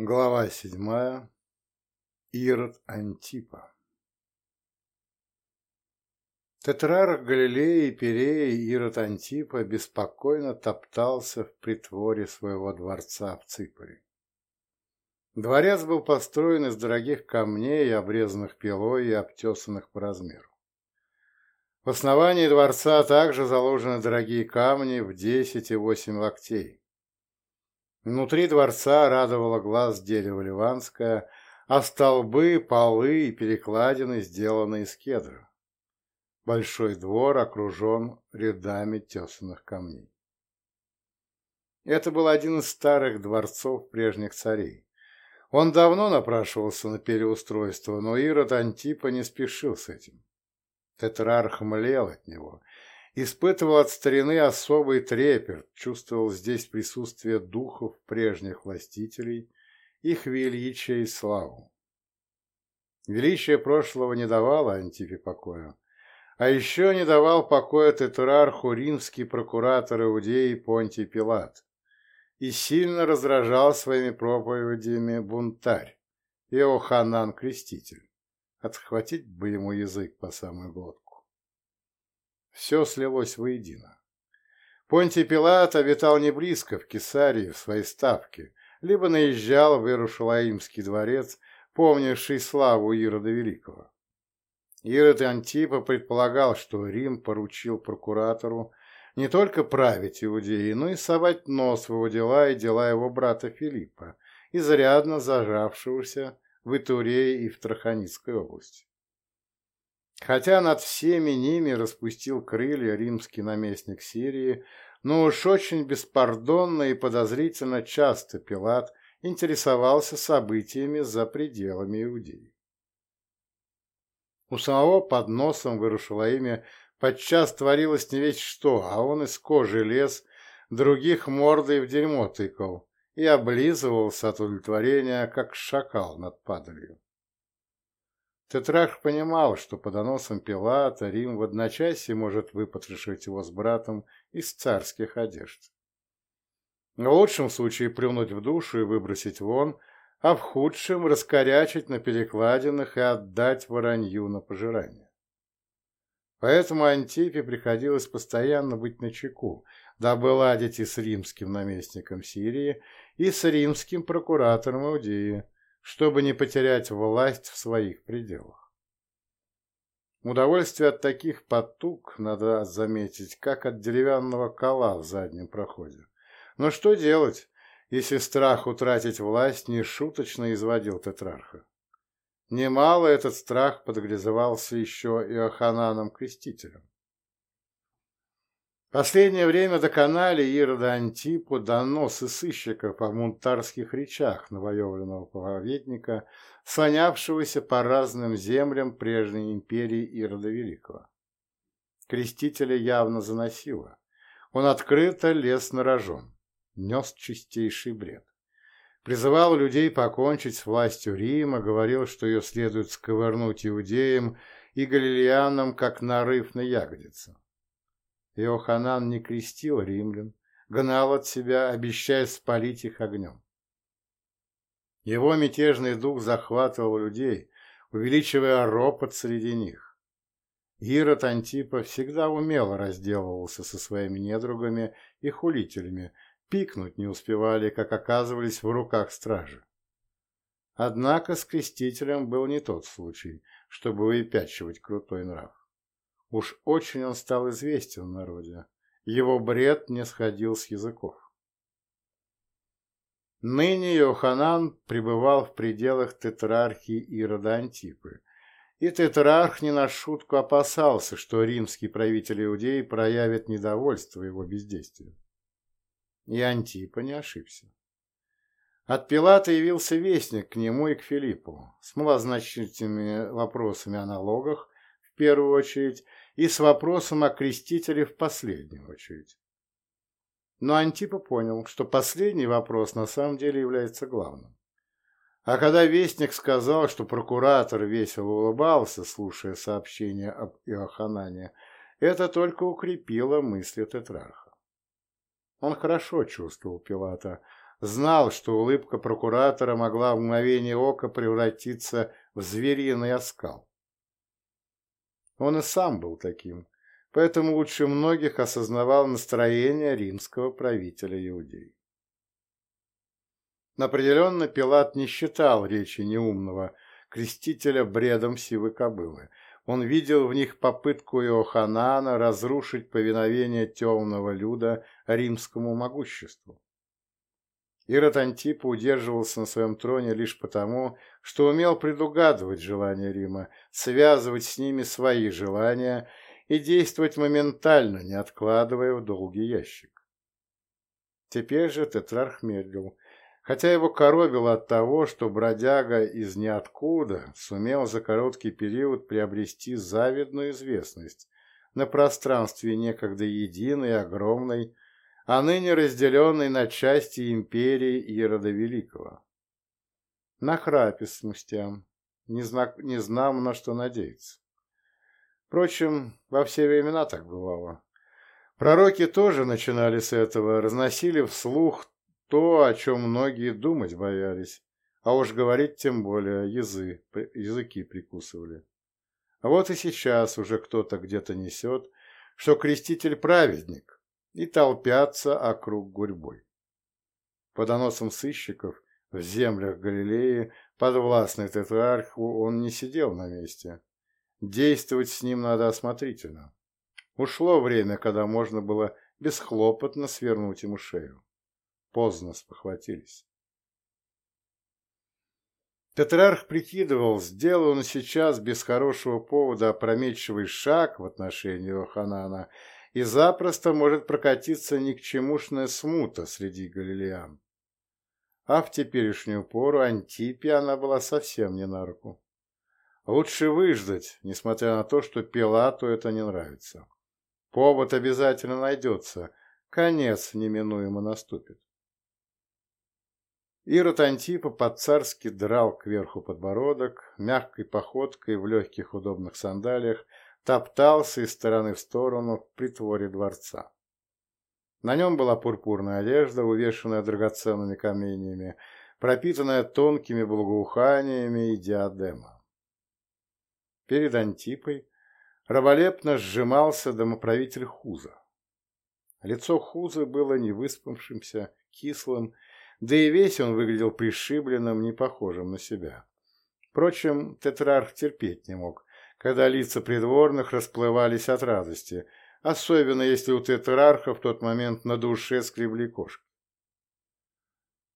Глава седьмая. Ирод Антипа. Тетрарх Галилеи Перея Ирод Антипа беспокойно топтался в притворе своего дворца в Ципре. Дворец был построен из дорогих камней, обрезанных пилой и обтесанных по размеру. В основании дворца также заложены дорогие камни в десять и восемь локтей Внутри дворца радовало глаз дерево ливанское, а столбы, полы и перекладины сделаны из кедра. Большой двор окружен рядами тесанных камней. Это был один из старых дворцов прежних царей. Он давно напрашивался на переустройство, но Ирод Антипа не спешил с этим. Тетрарх млел от него испытывал от старины особый трепет, чувствовал здесь присутствие духов прежних властителей, их величия и славу. Величие прошлого не давало Антипе покоя, а еще не давал покоя тетрарху римский прокуратор Иудеи Понтий Пилат и сильно раздражал своими проповедями бунтарь Иоханан Креститель. Отхватить бы ему язык по самую глотку. Все слилось воедино. Понтий Пилат обитал не близко, в Кесарии, в своей ставке, либо наезжал в Иерушалаимский дворец, помнивший славу Ирода Великого. Ирод Антипа предполагал, что Рим поручил прокуратору не только править Иудеей, но и совать нос в его дела и дела его брата Филиппа, изрядно зажавшегося в Итурее и в Траханицкой области. Хотя над всеми ними распустил крылья римский наместник Сирии, но уж очень беспардонно и подозрительно часто Пилат интересовался событиями за пределами Иудеи. У самого под носом в Иерушалаиме подчас творилось не весь что, а он из кожи лез, других мордой в дерьмо тыкал и облизывался от удовлетворения, как шакал над падалью. Тетрарх понимал, что по доносам Пилата Рим в одночасье может выпотрошить его с братом из царских одежд. В лучшем случае плюнуть в душу и выбросить вон, а в худшем раскорячить на перекладинах и отдать воронью на пожирание. Поэтому Антипе приходилось постоянно быть начеку, дабы ладить и с римским наместником Сирии, и с римским прокуратором Иудеи, чтобы не потерять власть в своих пределах. Удовольствие от таких потуг, надо заметить, как от деревянного кола в заднем проходе. Но что делать, если страх утратить власть нешуточно изводил тетрарха? Немало этот страх подгрызывался еще и Ахананом Крестителем. Последнее время доконали Ирода Антипу доносы сыщиков о мунтарских речах новоявленного праведника, слонявшегося по разным землям прежней империи Ирода Великого. Крестителя явно заносило. Он открыто лез на рожон, нес чистейший бред. Призывал людей покончить с властью Рима, говорил, что ее следует сковырнуть иудеям и галилеянам, как нарыв на ягодицу. Иоханан не крестил римлян, гнал от себя, обещая спалить их огнем. Его мятежный дух захватывал людей, увеличивая ропот среди них. Ирод Антипа всегда умело разделывался со своими недругами и хулителями, пикнуть не успевали, как оказывались в руках стражи. Однако с крестителем был не тот случай, чтобы выпячивать крутой нрав. Уж очень он стал известен в народе. Его бред не сходил с языков. Ныне Йоханан пребывал в пределах тетрархии Ирода Антипы, и тетрарх не на шутку опасался, что римский правитель Иудеи проявит недовольство его бездействием. И Антипа не ошибся. От Пилата явился вестник к нему и к Филиппу с малозначительными вопросами о налогах, в первую очередь, и с вопросом о крестителе в последнюю очередь. Но Антипа понял, что последний вопрос на самом деле является главным. А когда Вестник сказал, что прокуратор весело улыбался, слушая сообщение об Иоханане, это только укрепило мысли Тетрарха. Он хорошо чувствовал Пилата, знал, что улыбка прокуратора могла в мгновение ока превратиться в звериный оскал. Он и сам был таким, поэтому лучше многих осознавал настроение римского правителя Иудеи. Определенно Пилат не считал речи неумного крестителя бредом сивы кобылы. Он видел в них попытку Иоханана разрушить повиновение темного люда римскому могуществу. Ирод Антипа удерживался на своем троне лишь потому, что умел предугадывать желания Рима, связывать с ними свои желания и действовать моментально, не откладывая в долгий ящик. Теперь же тетрарх медлил, хотя его коробило от того, что бродяга из ниоткуда сумел за короткий период приобрести завидную известность на пространстве некогда единой, огромной, а ныне разделенной на части империи Ирода Великого. Не, знак, не знам, на что надеяться. Впрочем, во все времена так бывало. Пророки тоже начинали с этого, разносили вслух то, о чем многие думать боялись, а уж говорить тем более язы, языки прикусывали. А вот и сейчас уже кто-то где-то несет, что креститель праведник, и толпятся округ гурьбой. По доносам сыщиков в землях Галилеи, подвластный тетрарху, он не сидел на месте. Действовать с ним надо осмотрительно. Ушло время, когда можно было бесхлопотно свернуть ему шею. Поздно спохватились. Тетрарх прикидывал, сделал он сейчас без хорошего повода опрометчивый шаг в отношении Оханана, и запросто может прокатиться ни к чемушная смута среди галилеян. А в теперешнюю пору Антипе она была совсем не на руку. Лучше выждать, несмотря на то, что Пилату это не нравится. Повод обязательно найдется, конец неминуемо наступит. Ирод Антипа по-царски драл кверху подбородок, мягкой походкой в легких удобных сандалиях топтался из стороны в сторону в притворе дворца. На нем была пурпурная одежда, увешанная драгоценными каменьями, пропитанная тонкими благоуханиями и диадема. Перед Антипой раболепно сжимался домоправитель Хуза. Лицо Хуза было невыспавшимся, кислым да и весь он выглядел пришибленным, не похожим на себя. Впрочем, тетрарх терпеть не мог, когда лица придворных расплывались от радости, особенно если у тетрарха в тот момент на душе скребли кошки.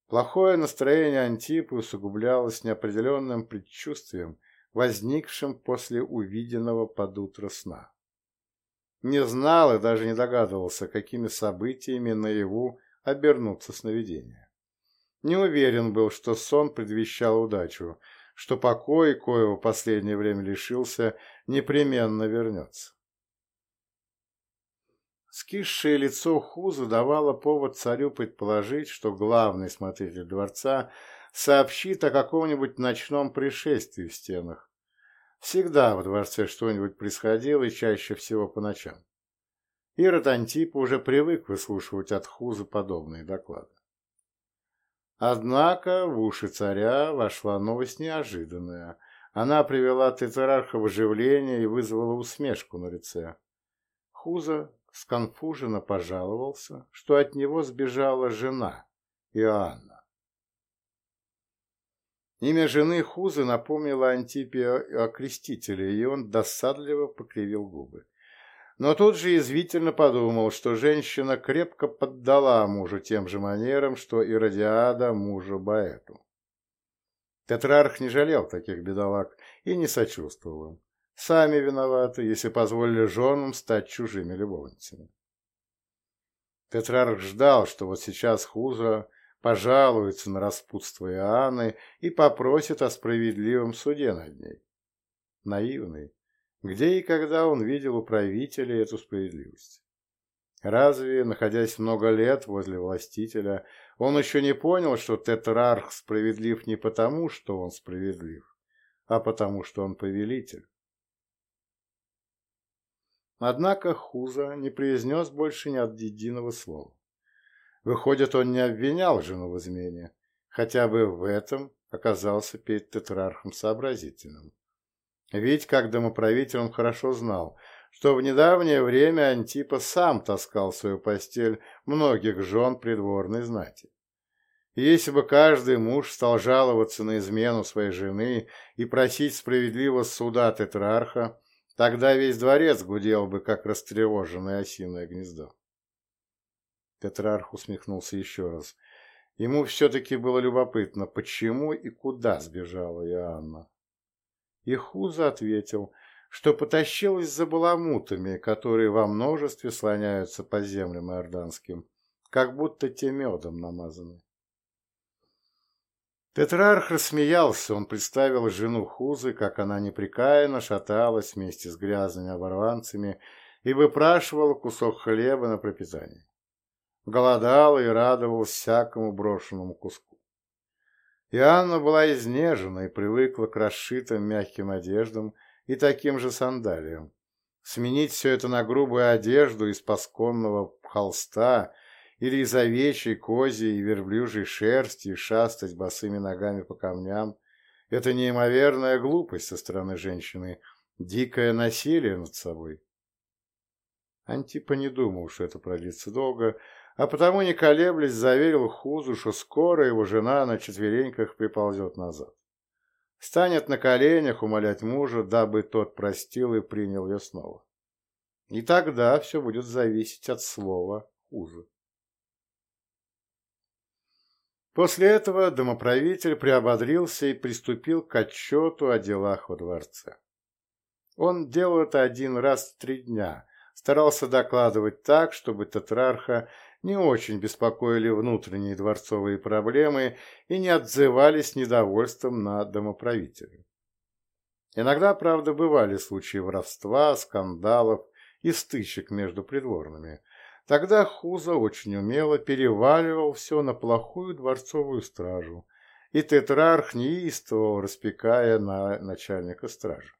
Плохое настроение Антипы усугублялось неопределенным предчувствием, возникшим после увиденного под утро сна. Не знал и даже не догадывался, какими событиями наяву обернутся сновидения. Не уверен был, что сон предвещал удачу, что покой, коего последнее время лишился, непременно вернется. Скисшее лицо Хуза давало повод царю предположить, что главный смотритель дворца сообщит о каком-нибудь ночном пришествии в стенах. Всегда в дворце что-нибудь происходило, и чаще всего по ночам. Ирод Антипа уже привык выслушивать от Хуза подобные доклады. Однако в уши царя вошла новость неожиданная. Она привела тетрарха в оживление и вызвала усмешку на лице. Хуза сконфуженно пожаловался, что от него сбежала жена Иоанна. Имя жены Хузы напомнило Антипе о крестителе, и он досадливо покривил губы но тут же язвительно подумал, что женщина крепко поддала мужу тем же манерам, что и Радиада мужу Баэту. Тетрарх не жалел таких бедолаг и не сочувствовал им. Сами виноваты, если позволили женам стать чужими любовницами. Тетрарх ждал, что вот сейчас Хуза пожалуется на распутство Иоанны и попросит о справедливом суде над ней. Наивный, где и когда он видел у правителя эту справедливость? Разве, находясь много лет возле властителя, он еще не понял, что тетрарх справедлив не потому, что он справедлив, а потому, что он повелитель? Однако Хуза не произнес больше ни от единого слова. Выходит, он не обвинял жену в измене, хотя бы в этом оказался перед тетрархом сообразительным. Ведь, как домоправитель, он хорошо знал, что в недавнее время Антипа сам таскал в свою постель многих жен придворной знати. Если бы каждый муж стал жаловаться на измену своей жены и просить справедливого суда тетрарха, тогда весь дворец гудел бы, как растревоженное осиное гнездо. Тетрарх усмехнулся еще раз. Ему все-таки было любопытно, почему и куда сбежала Иоанна. И Хуза ответил, что потащилась за баламутами, которые во множестве слоняются по землям иорданским, как будто те медом намазаны. Тетрарх рассмеялся, он представил жену Хузы, как она непрекаянно шаталась вместе с грязными оборванцами и выпрашивала кусок хлеба на пропитание. Голодал и радовался всякому брошенному куску. И Анна была изнежена и привыкла к расшитым мягким одеждам и таким же сандалиям. Сменить все это на грубую одежду из пасконного холста или из овечьей, козьей и верблюжьей шерсти и шастать босыми ногами по камням – это неимоверная глупость со стороны женщины, дикое насилие над собой. Антипа не думал, что это продлится долго, а потому, не колеблясь, заверил Хузу, что скоро его жена на четвереньках приползет назад. Станет на коленях умолять мужа, дабы тот простил и принял ее снова. И тогда все будет зависеть от слова Хузы. После этого домоправитель приободрился и приступил к отчету о делах во дворце. Он делал это один раз в три дня, старался докладывать так, чтобы тетрарха не очень беспокоили внутренние дворцовые проблемы и не отзывались недовольством на домоправителя. Иногда, правда, бывали случаи воровства, скандалов и стычек между придворными – Тогда Хуза очень умело переваливал все на плохую дворцовую стражу, и тетрарх неистовал, распекая на начальника стражи.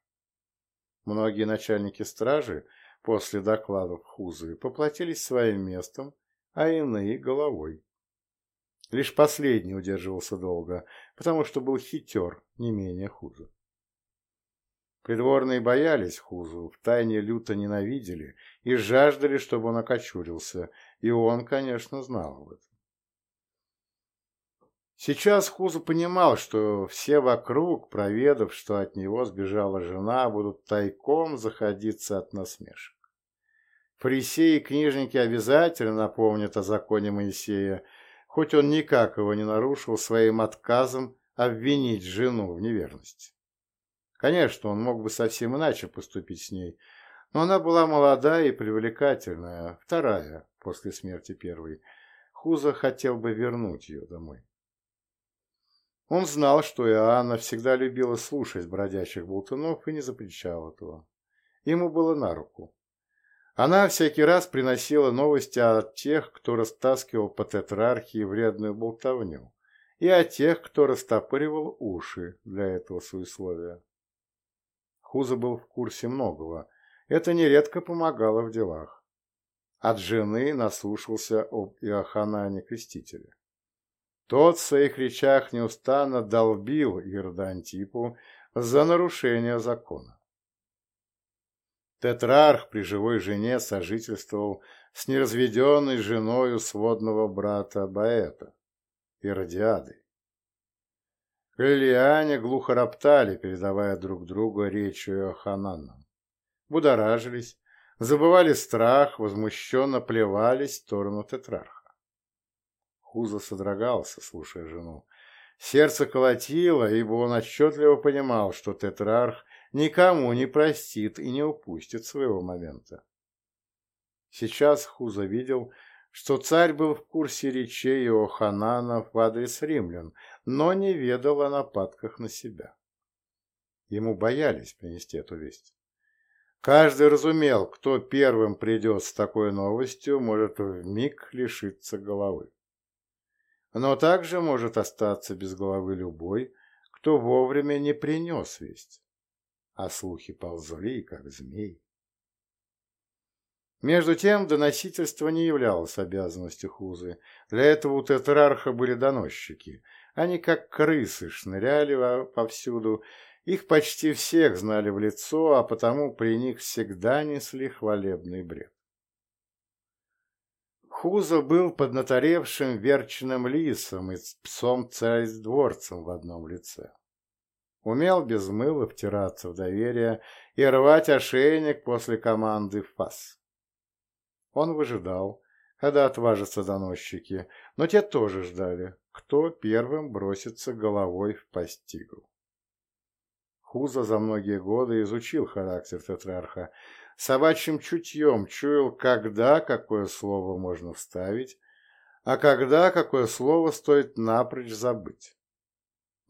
Многие начальники стражи после докладов Хузы поплатились своим местом, а иные — головой. Лишь последний удерживался долго, потому что был хитер не менее Хуза. Придворные боялись Хузу, втайне люто ненавидели и жаждали, чтобы он окочурился, и он, конечно, знал об этом. Сейчас Хузу понимал, что все вокруг, проведав, что от него сбежала жена, будут тайком заходиться от насмешек. Фарисеи и книжники обязательно напомнят о законе Моисея, хоть он никак его не нарушил своим отказом обвинить жену в неверности. Конечно, он мог бы совсем иначе поступить с ней, но она была молодая и привлекательная, вторая после смерти первой. Хуза хотел бы вернуть ее домой. Он знал, что Иоанна всегда любила слушать бродячих болтунов и не запрещал этого. Ему было на руку. Она всякий раз приносила новости от тех, кто растаскивал по тетрархии вредную болтовню, и о тех, кто растопыривал уши для этого суесловия. Хуза был в курсе многого. Это нередко помогало в делах. От жены наслушался об Иоханане Крестителе. Тот в своих речах неустанно долбил Ирда Антипу за нарушение закона. Тетрарх при живой жене сожительствовал с неразведенной женою сводного брата Баэта, Иродиадой. Галилеяне глухо роптали, передавая друг другу речь Иохананном. Будоражились, забывали страх, возмущенно плевались в сторону тетрарха. Хуза содрогался, слушая жену. Сердце колотило, ибо он отчетливо понимал, что тетрарх никому не простит и не упустит своего момента. Сейчас Хуза видел, что царь был в курсе речей Иоханана в адрес римлян, но не ведал о нападках на себя. Ему боялись принести эту весть. Каждый разумел, кто первым придет с такой новостью, может вмиг лишиться головы. Но также может остаться без головы любой, кто вовремя не принес весть. А слухи ползли, как змей. Между тем, доносительство не являлось обязанностью Хузы. Для этого у тетрарха были доносчики. Они, как крысы, шныряли повсюду. Их почти всех знали в лицо, а потому при них всегда несли хвалебный бред. Хуза был поднаторевшим верченным лисом и псом-царь-дворцем в одном лице. Умел без мыла втираться в доверие и рвать ошейник после команды «фас». Он выжидал, когда отважатся доносчики, но те тоже ждали, кто первым бросится головой в постигу. Хуза за многие годы изучил характер тетрарха, собачьим чутьем чуял, когда какое слово можно вставить, а когда какое слово стоит напрочь забыть.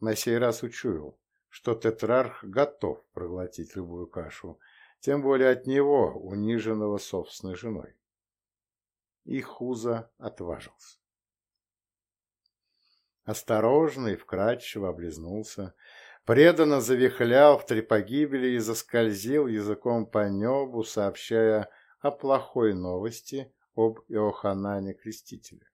На сей раз учуял, что тетрарх готов проглотить любую кашу, тем более от него, униженного собственной женой и Хуза отважился. Осторожно и вкрадчиво облизнулся, преданно завихлял в три погибели и заскользил языком по небу, сообщая о плохой новости об Иоханане Крестителе.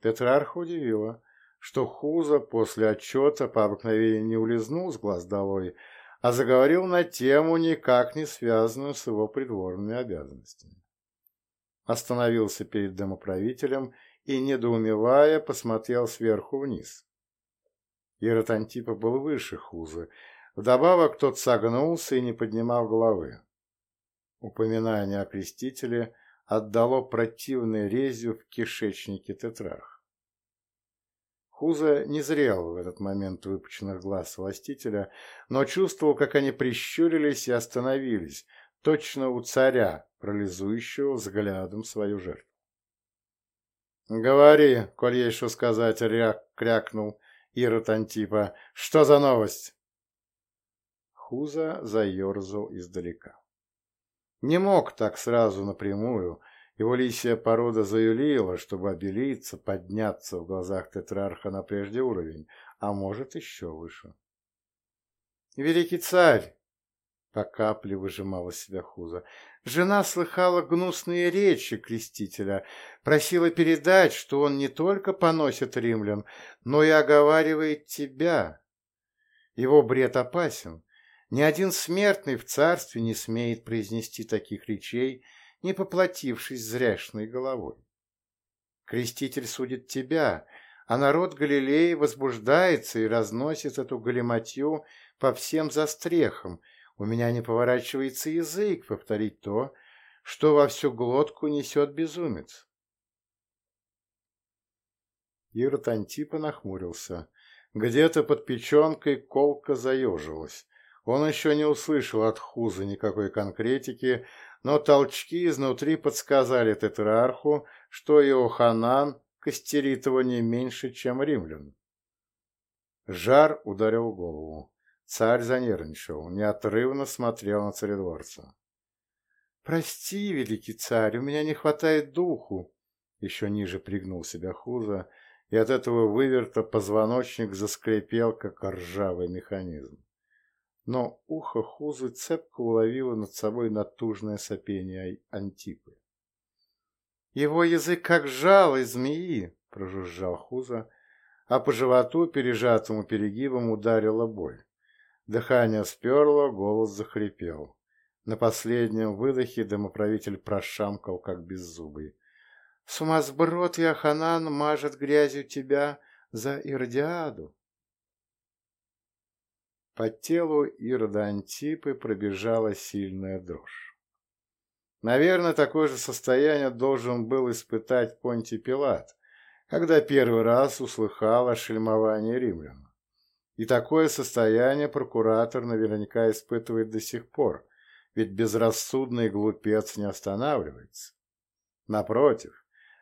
Тетрарха удивило, что Хуза после отчета по обыкновению не улизнул с глаз долой, а заговорил на тему, никак не связанную с его придворными обязанностями остановился перед домоправителем и, недоумевая, посмотрел сверху вниз. Ирод был выше Хузы. Вдобавок тот согнулся и не поднимал головы. Упоминание о крестителе отдало противной резью в кишечнике тетрарх. Хуза не зрел в этот момент выпученных глаз властителя, но чувствовал, как они прищурились и остановились, точно у царя, пролизующего взглядом свою жертву. «Говори, коль есть что сказать», — ряк, крякнул Ирод Антипа. «Что за новость?» Хуза заерзал издалека. Не мог так сразу напрямую. Его лисья порода заюлила, чтобы обелиться, подняться в глазах тетрарха на прежде уровень, а может, еще выше. «Великий царь!» По капле выжимала себя Хуза. Жена слыхала гнусные речи крестителя, просила передать, что он не только поносит римлян, но и оговаривает тебя. Его бред опасен. Ни один смертный в царстве не смеет произнести таких речей, не поплатившись зряшной головой. Креститель судит тебя, а народ Галилеи возбуждается и разносит эту галиматью по всем застрехам, у меня не поворачивается язык повторить то, что во всю глотку несет безумец. Ирод Антипа нахмурился. Где-то под печенкой колка заежилась. Он еще не услышал от Хуза никакой конкретики, но толчки изнутри подсказали тетрарху, что Иоханан костерит его не меньше, чем римлян. Жар ударил голову. Царь занервничал, неотрывно смотрел на царедворца. «Прости, великий царь, у меня не хватает духу!» Еще ниже пригнул себя Хуза, и от этого выверта позвоночник заскрипел, как ржавый механизм. Но ухо Хузы цепко уловило над собой натужное сопение Антипы. «Его язык как жало змеи!» — прожужжал Хуза, а по животу, пережатому перегибом, ударила боль. Дыхание сперло, голос захрипел. На последнем выдохе домоправитель прошамкал, как беззубый. «Сумасброд Яханан мажет грязью тебя за Ирдиаду!» По телу Ирода Антипы пробежала сильная дрожь. Наверное, такое же состояние должен был испытать Понтий Пилат, когда первый раз услыхал о шельмовании римлян. И такое состояние прокуратор наверняка испытывает до сих пор, ведь безрассудный глупец не останавливается. Напротив,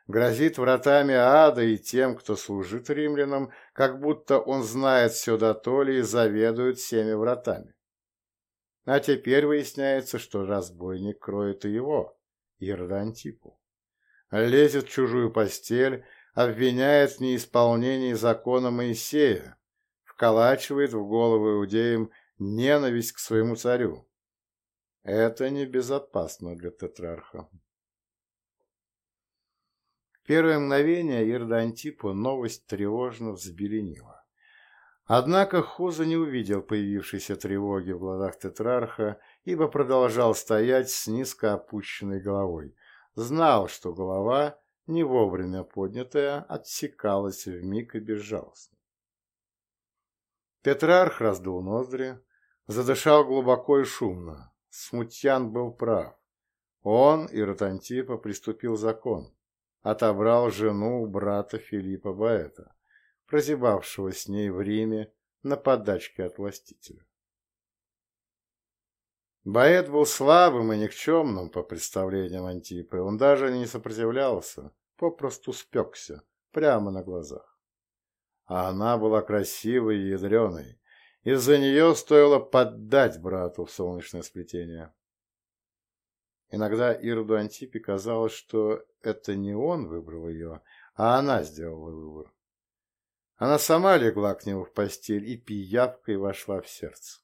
грозит вратами ада и тем, кто служит римлянам, как будто он знает все до толи и заведует всеми вратами. А теперь выясняется, что разбойник кроет и его, Ирода Антипу. Лезет в чужую постель, обвиняет в неисполнении закона Моисея, вколачивает в голову иудеям ненависть к своему царю. Это небезопасно для тетрарха. Первое мгновение Ирда Антипу новость тревожно взбеленила. Однако Хуза не увидел появившейся тревоги в глазах тетрарха, ибо продолжал стоять с низко опущенной головой. Знал, что голова, не вовремя поднятая, отсекалась вмиг и безжалостно. Петрарх раздул ноздри, задышал глубоко и шумно. Смутьян был прав. Он, и приступил закон. Отобрал жену у брата Филиппа Баэта, прозябавшего с ней в Риме на подачке от властителя. Баэт был слабым и никчемным по представлениям Антипы. Он даже не сопротивлялся, попросту спекся, прямо на глазах. А она была красивой и ядреной, из-за нее стоило поддать брату в солнечное сплетение. Иногда Ироду Антипе казалось, что это не он выбрал ее, а она сделала выбор. Она сама легла к нему в постель и пиявкой вошла в сердце.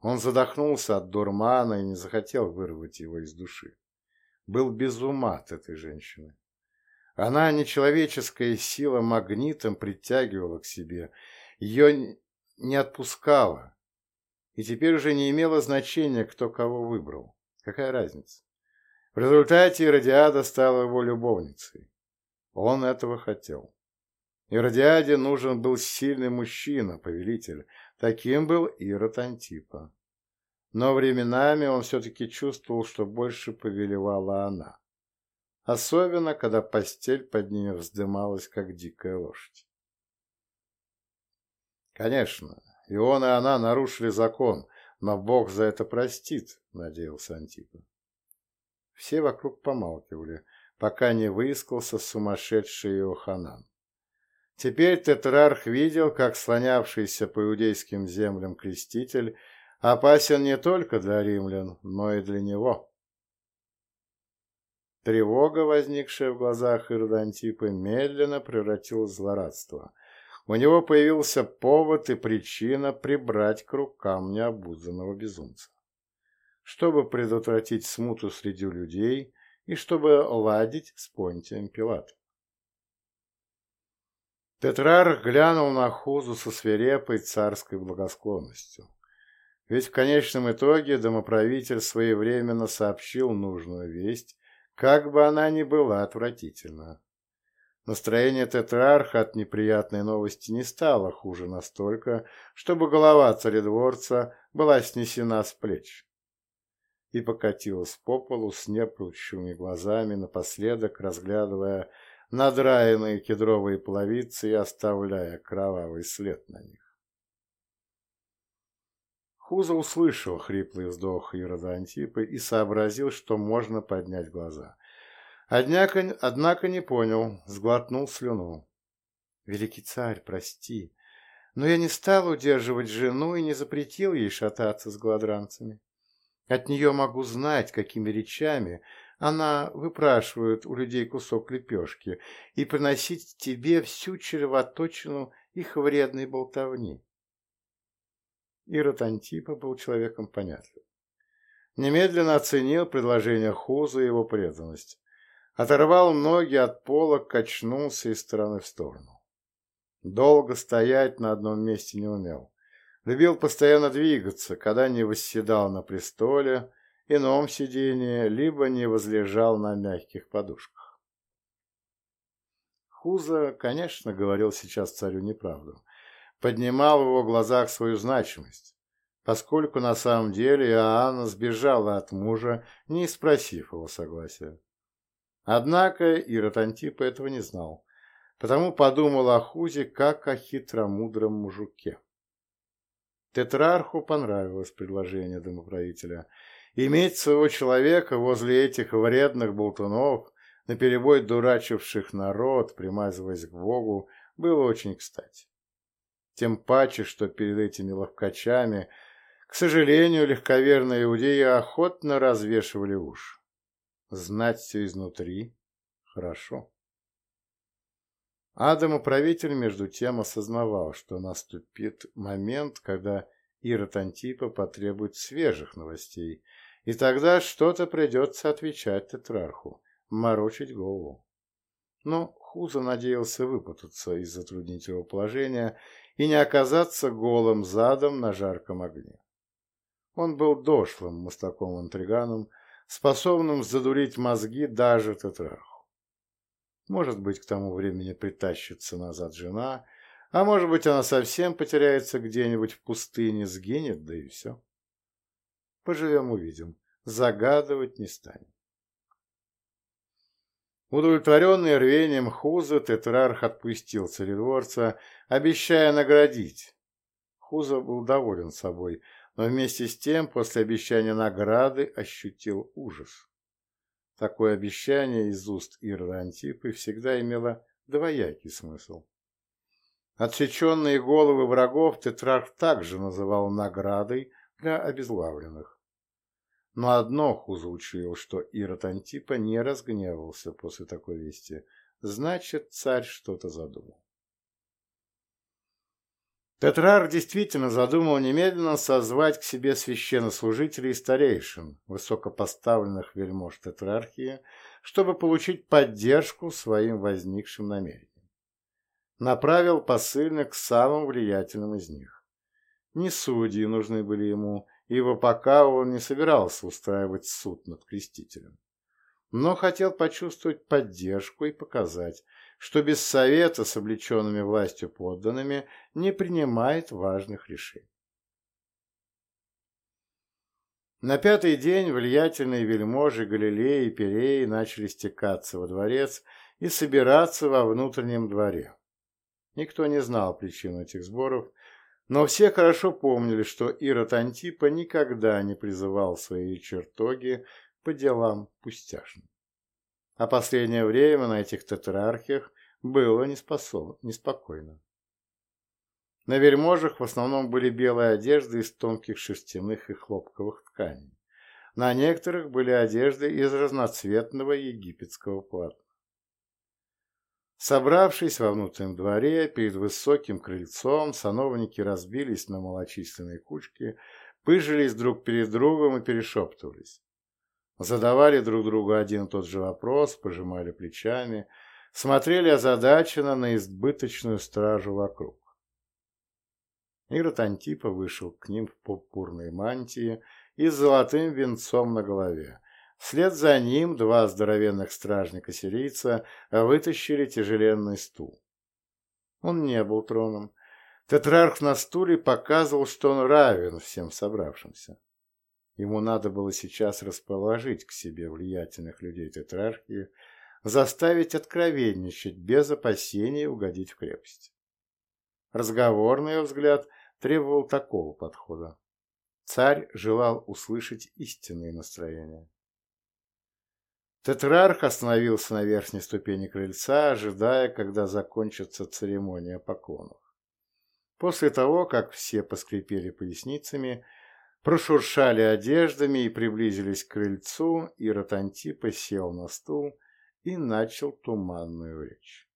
Он задохнулся от дурмана и не захотел вырвать его из души. Был без ума от этой женщины. Она нечеловеческая сила магнитом притягивала к себе. Ее не отпускала. И теперь уже не имело значения, кто кого выбрал. Какая разница? В результате Иродиада стала его любовницей. Он этого хотел. Иродиаде нужен был сильный мужчина, повелитель. Таким был Ирод Антипа. Но временами он все-таки чувствовал, что больше повелевала она. Особенно, когда постель под ними вздымалась, как дикая лошадь. Конечно, и он, и она нарушили закон, но Бог за это простит, надеялся Антипа. Все вокруг помалкивали, пока не выискался сумасшедший Иоханан. Теперь тетрарх видел, как слонявшийся по иудейским землям креститель опасен не только для римлян, но и для него. Тревога, возникшая в глазах Ирда Антипы, медленно превратилась в злорадство – у него появился повод и причина прибрать к рукам необузданного безумца. Чтобы предотвратить смуту среди людей и чтобы ладить с Понтием Пилатом. Тетрарх глянул на Хузу со свирепой царской благосклонностью. Ведь в конечном итоге домоправитель своевременно сообщил нужную весть, как бы она ни была отвратительна. Настроение тетрарха от неприятной новости не стало хуже настолько, чтобы голова царедворца была снесена с плеч и покатилась по полу с неплющими глазами, напоследок разглядывая надраенные кедровые половицы и оставляя кровавый след на них. Хуза услышал хриплый вздох Ирода Антипы и сообразил, что можно поднять глаза – Однако, однако не понял, сглотнул слюну. «Великий царь, прости, но я не стал удерживать жену и не запретил ей шататься с гладранцами. От нее могу знать, какими речами она выпрашивает у людей кусок лепешки и приносить тебе всю червоточину их вредной болтовни». Ирод Антипа был человеком понятливым. Немедленно оценил предложение Хуза и его преданность. Оторвал ноги от пола, качнулся из стороны в сторону. Долго стоять на одном месте не умел. Любил постоянно двигаться, когда не восседал на престоле, ином сидении, либо не возлежал на мягких подушках. Хуза, конечно, говорил сейчас царю неправду. Поднимал в его глазах свою значимость, поскольку на самом деле Иоанна сбежала от мужа, не спросив его согласия. Однако Ирод Антипа этого не знал, потому подумал о Хузе как о хитромудром мужике. Тетрарху понравилось предложение домоправителя. Иметь своего человека возле этих вредных болтунов, наперебой дурачивших народ, примазываясь к Богу, было очень кстати. Тем паче, что перед этими ловкачами, к сожалению, легковерные иудеи охотно развешивали уши. Знать все изнутри – хорошо. Адам правитель между тем осознавал, что наступит момент, когда Ирод Антипа потребует свежих новостей, И тогда что-то придется отвечать тетрарху, морочить голову. Но Хуза надеялся выпутаться из затруднительного положения и не оказаться голым задом на жарком огне. Он был дошлым мостаком-интриганом, способным задурить мозги даже тетрарху. Может быть, к тому времени притащится назад жена, а может быть, она совсем потеряется где-нибудь в пустыне, сгинет, да и все. Поживем-увидим, загадывать не станем. Удовлетворенный рвением Хуза, тетрарх отпустил царедворца, обещая наградить. Хуза был доволен собой, но вместе с тем после обещания награды ощутил ужас. Такое обещание из уст Ирла Антипы всегда имело двоякий смысл. Отсеченные головы врагов тетрарх также называл наградой для обезглавленных. Но одно Хуза учил, что Ирод Антипа не разгневался после такой вести. Значит, царь что-то задумал. Тетрар действительно задумал немедленно созвать к себе священнослужителей и старейшин, высокопоставленных вельмож тетрархии, чтобы получить поддержку своим возникшим намерениям. Направил посыльных к самым влиятельным из них. Не судьи нужны были ему, ибо пока он не собирался устраивать суд над крестителем, но хотел почувствовать поддержку и показать, что без совета с облеченными властью подданными не принимает важных решений. На пятый день влиятельные вельможи Галилеи и Переи начали стекаться во дворец и собираться во внутреннем дворе. Никто не знал причину этих сборов, но все хорошо помнили, что Ирод Антипа никогда не призывал свои чертоги по делам пустяшным. А последнее время на этих тетрархиях было неспокойно. На вельможах в основном были белые одежды из тонких шерстяных и хлопковых тканей. На некоторых были одежды из разноцветного египетского платна. Собравшись во внутреннем дворе, перед высоким крыльцом, сановники разбились на малочисленные кучки, пыжились друг перед другом и перешептывались. Задавали друг другу один и тот же вопрос, пожимали плечами, смотрели озадаченно на избыточную стражу вокруг. Ирод Антипа вышел к ним в пурпурной мантии и с золотым венцом на голове, Вслед за ним два здоровенных стражника-сирийца вытащили тяжеленный стул. Он не был троном. Тетрарх на стуле показывал, что он равен всем собравшимся. Ему надо было сейчас расположить к себе влиятельных людей тетрархии, заставить откровенничать без опасения угодить в крепость. Разговор, на его взгляд, требовал такого подхода. Царь желал услышать истинные настроения. Тетрарх остановился на верхней ступени крыльца, ожидая, когда закончится церемония поклонов. После того, как все поскрипели поясницами, прошуршали одеждами и приблизились к крыльцу, Ирод Антипа сел на стул и начал туманную речь.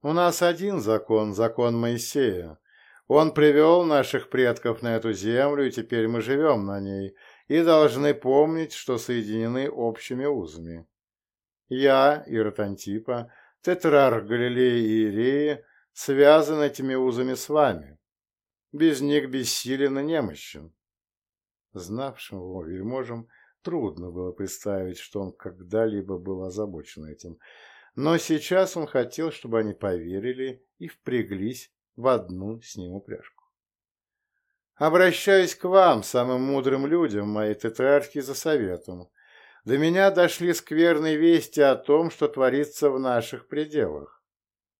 «У нас один закон, закон Моисея. Он привел наших предков на эту землю, и теперь мы живем на ней, и должны помнить, что соединены общими узами. Я, Иротантипа, Тетрарх Галилеи и Иереи, связан этими узами с вами. Без них бессилен и немощен. Знавшим его вельможам трудно было представить, что он когда-либо был озабочен этим, но сейчас он хотел, чтобы они поверили и впряглись в одну с ним упряжку. Обращаюсь к вам, самым мудрым людям, мои тетрархи, за советом. До меня дошли скверные вести о том, что творится в наших пределах.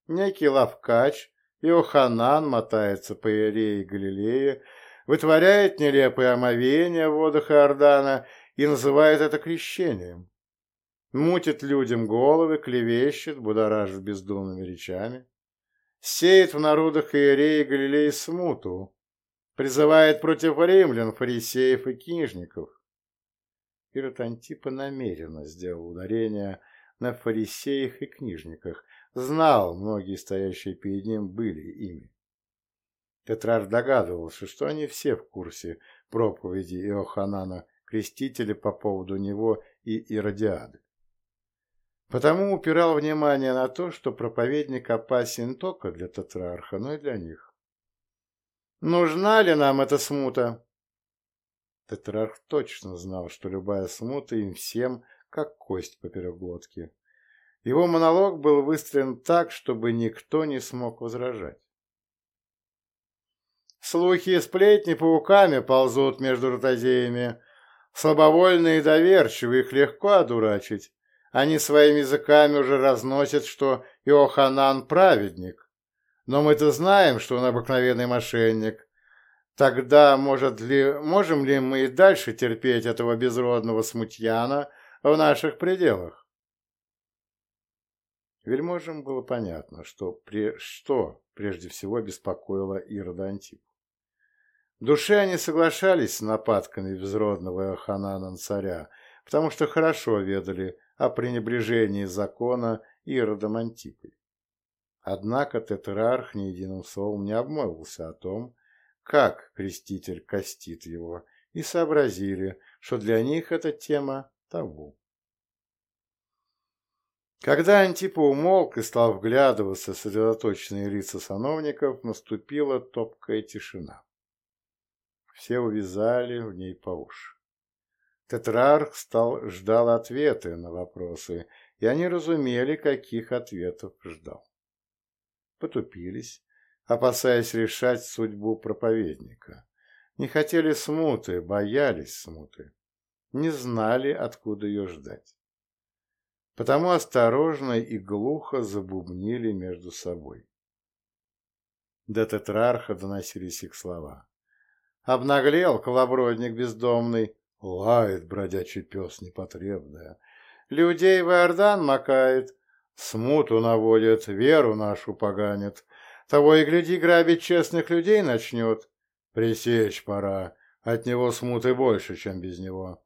Некий Лавкач, Иоханан мотается по Иерее и Галилее, вытворяет нелепые омовения в водах Иордана и называет это крещением. Мутит людям головы, клевещет, будоражит бездумными речами. Сеет в народах Иереи и Галилеи смуту, призывает против римлян, фарисеев и книжников. Ирод Антипа намеренно сделал ударение на фарисеях и книжниках, знал, многие стоящие перед ним были ими. Тетрарх догадывался, что они все в курсе проповеди Иоханана Крестителя по поводу него и Иродиады. Потому упирал внимание на то, что проповедник опасен только для тетрарха, но и для них. «Нужна ли нам эта смута?» Тетрарх точно знал, что любая смута им всем, как кость поперек глотки. Его монолог был выстроен так, чтобы никто не смог возражать. Слухи и сплетни пауками ползут между ротозеями. Слабовольные и доверчивые их легко одурачить. Они своими языками уже разносят, что Иоханан праведник. Но мы-то знаем, что он обыкновенный мошенник. Тогда может ли, можем ли мы и дальше терпеть этого безродного смутьяна в наших пределах? Вельможам было понятно, что, при, что прежде всего беспокоило Ирода Антип. В они соглашались с нападками безродного Ханана царя, потому что хорошо ведали о пренебрежении закона Иродом Антипой. Однако тетрарх ни единым словом не обмолвился о том, как креститель костит его, и сообразили, что для них эта тема табу. Когда Антипа умолк и стал вглядываться в сосредоточенные лица сановников, наступила топкая тишина. Все увязали в ней по уши. Тетрарх стал, ждал ответы на вопросы, и они разумели, каких ответов ждал. Потупились, опасаясь решать судьбу проповедника. Не хотели смуты, боялись смуты. Не знали, откуда ее ждать. Потому осторожно и глухо забубнили между собой. До тетрарха доносились их слова. Обнаглел колобродник бездомный, лает бродячий пес непотребная. Людей в Иордан макает, смуту наводит, веру нашу поганит. Того и гляди, грабить честных людей начнет. Пресечь пора, от него смуты больше, чем без него.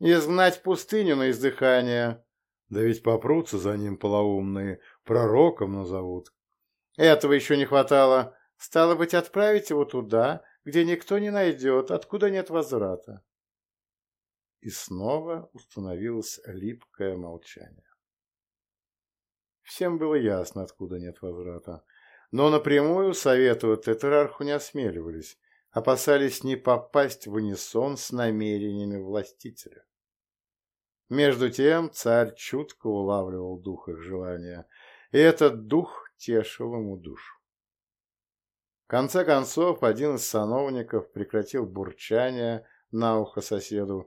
Изгнать пустыню на издыхание. Да ведь попрутся за ним полоумные, пророком назовут. Этого еще не хватало. Стало быть, отправить его туда, где никто не найдет, откуда нет возврата. И снова установилось липкое молчание. Всем было ясно, откуда нет возврата но напрямую советовать тетрарху не осмеливались, опасались не попасть в унисон с намерениями властителя. Между тем царь чутко улавливал дух их желания, и этот дух тешил ему душу. В конце концов, один из сановников прекратил бурчание на ухо соседу,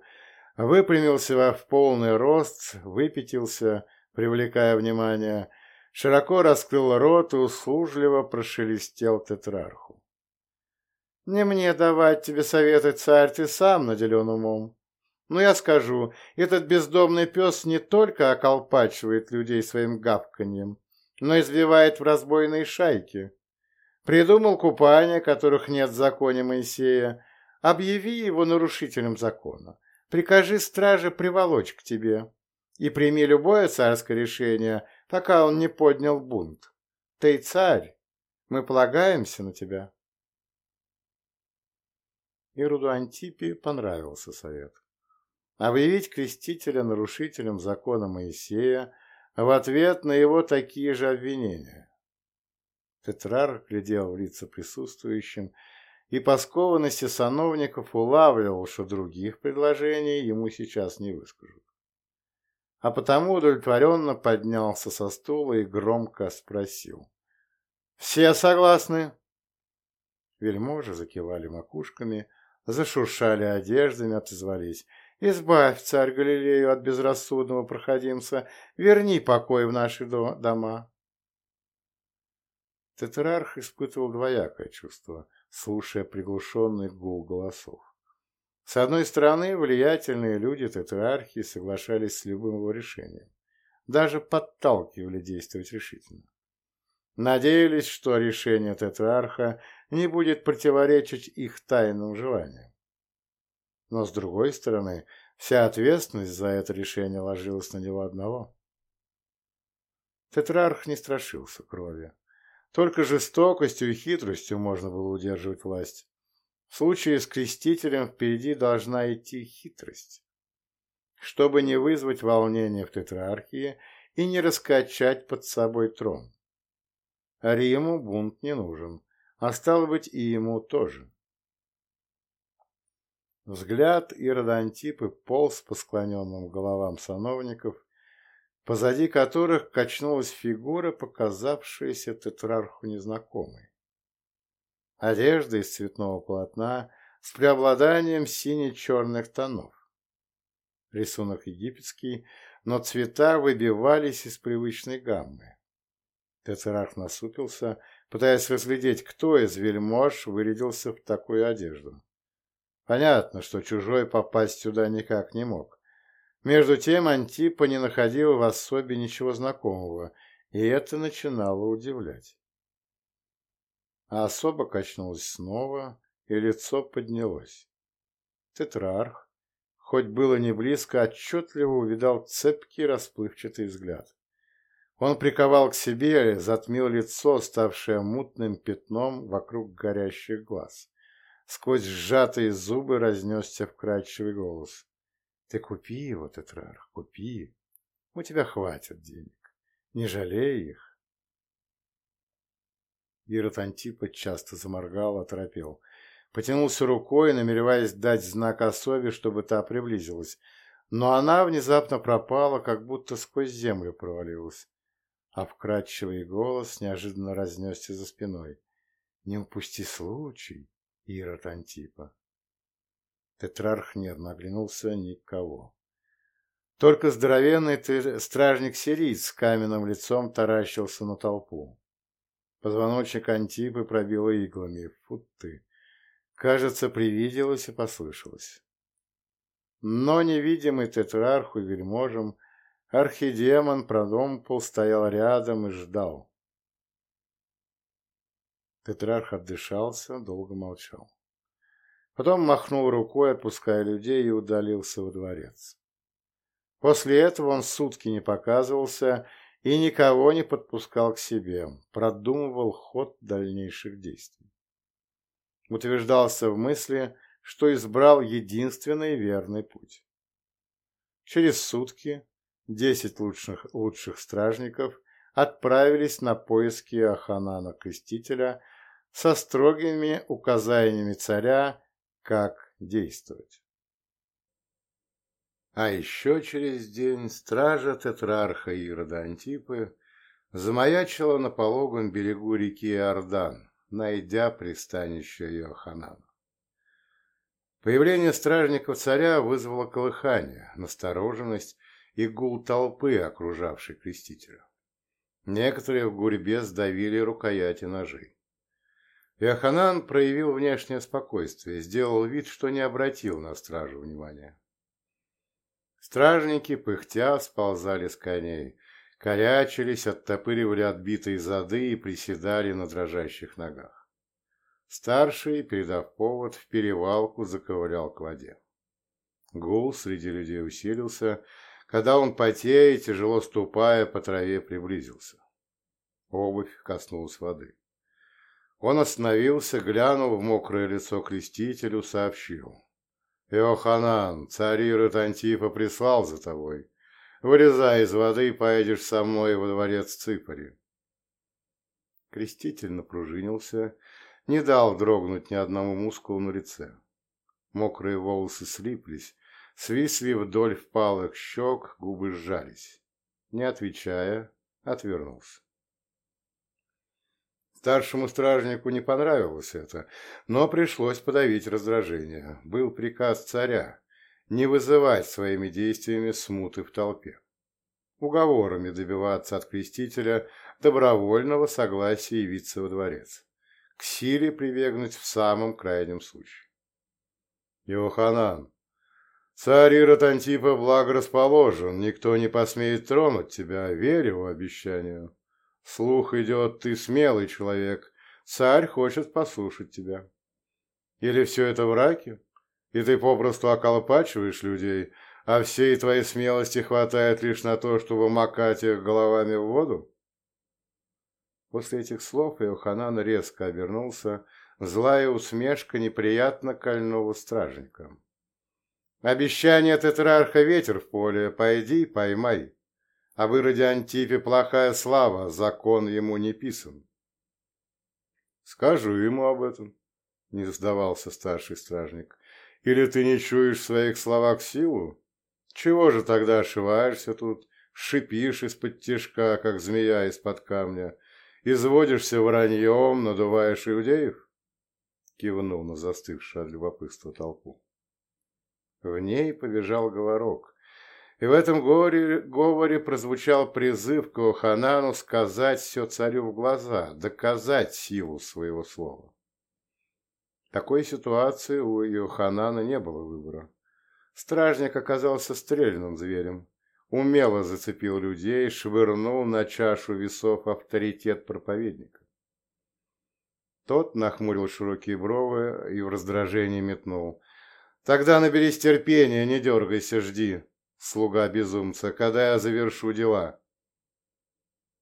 выпрямился в полный рост, выпятился, привлекая внимание, широко раскрыл рот и услужливо прошелестел тетрарху. «Не мне давать тебе советы, царь, ты сам наделен умом. Но я скажу, этот бездомный пес не только околпачивает людей своим гавканьем, но избивает в разбойные шайки. Придумал купания, которых нет в законе Моисея. Объяви его нарушителем закона. Прикажи страже приволочь к тебе и прими любое царское решение, пока он не поднял бунт. Ты царь, мы полагаемся на тебя. Ируду Антипе понравился совет. Объявить крестителя нарушителем закона Моисея в ответ на его такие же обвинения. Тетрар глядел в лица присутствующим и по скованности сановников улавливал, что других предложений ему сейчас не выскажут а потому удовлетворенно поднялся со стула и громко спросил. «Все согласны?» Вельможи закивали макушками, зашуршали одеждами, отозвались. «Избавь, царь Галилею, от безрассудного проходимца, верни покой в наши дома». Тетрарх испытывал двоякое чувство, слушая приглушенный гул голосов. С одной стороны, влиятельные люди тетрархии соглашались с любым его решением, даже подталкивали действовать решительно. Надеялись, что решение тетрарха не будет противоречить их тайным желаниям. Но, с другой стороны, вся ответственность за это решение ложилась на него одного. Тетрарх не страшился крови. Только жестокостью и хитростью можно было удерживать власть. В случае с крестителем впереди должна идти хитрость, чтобы не вызвать волнения в тетрархии и не раскачать под собой трон. Риму бунт не нужен, а стало быть и ему тоже. Взгляд Иродантипы полз по склоненным головам сановников, позади которых качнулась фигура, показавшаяся тетрарху незнакомой. Одежда из цветного полотна с преобладанием сине-черных тонов. Рисунок египетский, но цвета выбивались из привычной гаммы. Тетрарх насупился, пытаясь разглядеть, кто из вельмож вырядился в такую одежду. Понятно, что чужой попасть сюда никак не мог. Между тем Антипа не находил в особе ничего знакомого, и это начинало удивлять. А особо качнулась снова, и лицо поднялось. Тетрарх, хоть было не близко, отчетливо увидал цепкий расплывчатый взгляд. Он приковал к себе, затмил лицо, ставшее мутным пятном вокруг горящих глаз. Сквозь сжатые зубы разнесся вкрадчивый голос. Ты купи его, Тетрарх, купи. У тебя хватит денег. Не жалей их. Ирод Антипа часто заморгал, оторопел. Потянулся рукой, намереваясь дать знак особе, чтобы та приблизилась. Но она внезапно пропала, как будто сквозь землю провалилась. А вкрадчивый голос неожиданно разнесся за спиной. «Не упусти случай, Ирод Антипа». Тетрарх нервно оглянулся никого. Только здоровенный стражник-сириец с каменным лицом таращился на толпу. Позвоночник Антипы пробило иглами. Фу ты! Кажется, привиделось и послышалось. Но невидимый тетрарху вельможем архидемон Продомпол стоял рядом и ждал. Тетрарх отдышался, долго молчал. Потом махнул рукой, отпуская людей, и удалился во дворец. После этого он сутки не показывался и никого не подпускал к себе, продумывал ход дальнейших действий. Утверждался в мысли, что избрал единственный верный путь. Через сутки десять лучших, лучших стражников отправились на поиски Аханана Крестителя со строгими указаниями царя как действовать. А еще через день стража тетрарха Ирода Антипы замаячила на пологом берегу реки Иордан, найдя пристанище Иоханана. Появление стражников царя вызвало колыхание, настороженность и гул толпы, окружавшей крестителя. Некоторые в гурьбе сдавили рукояти ножей. Иоханан проявил внешнее спокойствие, сделал вид, что не обратил на стражу внимания. Стражники, пыхтя, сползали с коней, корячились, оттопыривали отбитые зады и приседали на дрожащих ногах. Старший, передав повод, в перевалку заковырял к воде. Гул среди людей усилился, когда он, потея, тяжело ступая, по траве приблизился. Обувь коснулась воды. Он остановился, глянул в мокрое лицо крестителю, сообщил. «Иоханан, царь Ирод прислал за тобой. Вылезай из воды и поедешь со мной во дворец Ципари». Креститель напружинился, не дал дрогнуть ни одному мускулу на лице. Мокрые волосы слиплись, свисли вдоль впалых щек, губы сжались. Не отвечая, отвернулся. Старшему стражнику не понравилось это, но пришлось подавить раздражение. Был приказ царя не вызывать своими действиями смуты в толпе. Уговорами добиваться от крестителя добровольного согласия явиться во дворец. К силе прибегнуть в самом крайнем случае. Иоханан, царь Ирод Антипа благорасположен, никто не посмеет тронуть тебя, верь его обещанию. Слух идет, ты смелый человек, царь хочет послушать тебя. Или все это враки, и ты попросту околпачиваешь людей, а всей твоей смелости хватает лишь на то, чтобы макать их головами в воду? После этих слов Иоханан резко обернулся, злая усмешка неприятно кольнула стражника. «Обещание тетрарха ветер в поле, пойди, поймай. А в Ироде Антипе плохая слава, закон ему не писан». «Скажу ему об этом», — не сдавался старший стражник. «Или ты не чуешь в своих словах силу? Чего же тогда ошиваешься тут, шипишь из-под тишка, как змея из-под камня?» Изводишься враньем, надуваешь иудеев? Кивнул на застывшую от любопытства толпу. В ней побежал говорок, и в этом горе, говоре прозвучал призыв к Оханану сказать все царю в глаза, доказать силу своего слова. В такой ситуации у Иоханана не было выбора. Стражник оказался стрельным зверем, умело зацепил людей, швырнул на чашу весов авторитет проповедника. Тот нахмурил широкие бровы и в раздражении метнул. «Тогда наберись терпения, не дергайся, жди, слуга безумца, когда я завершу дела».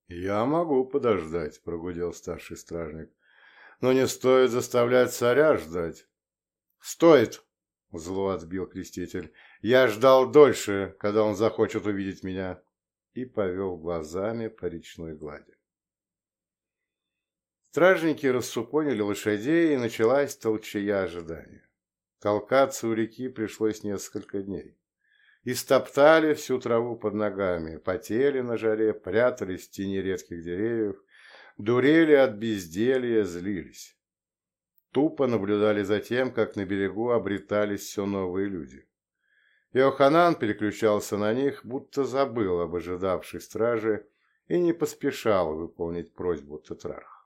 «Я могу подождать», — прогудел старший стражник. «Но не стоит заставлять царя ждать». «Стоит!» — зло отбил креститель. «Я ждал дольше, когда он захочет увидеть меня!» И повел глазами по речной глади. Стражники рассупонили лошадей, и началась толчая ожидания. Толкаться у реки пришлось несколько дней. Истоптали всю траву под ногами, потели на жаре, прятались в тени редких деревьев, дурели от безделья, злились тупо наблюдали за тем, как на берегу обретались все новые люди. Иоханан переключался на них, будто забыл об ожидавшей страже и не поспешал выполнить просьбу тетрарха.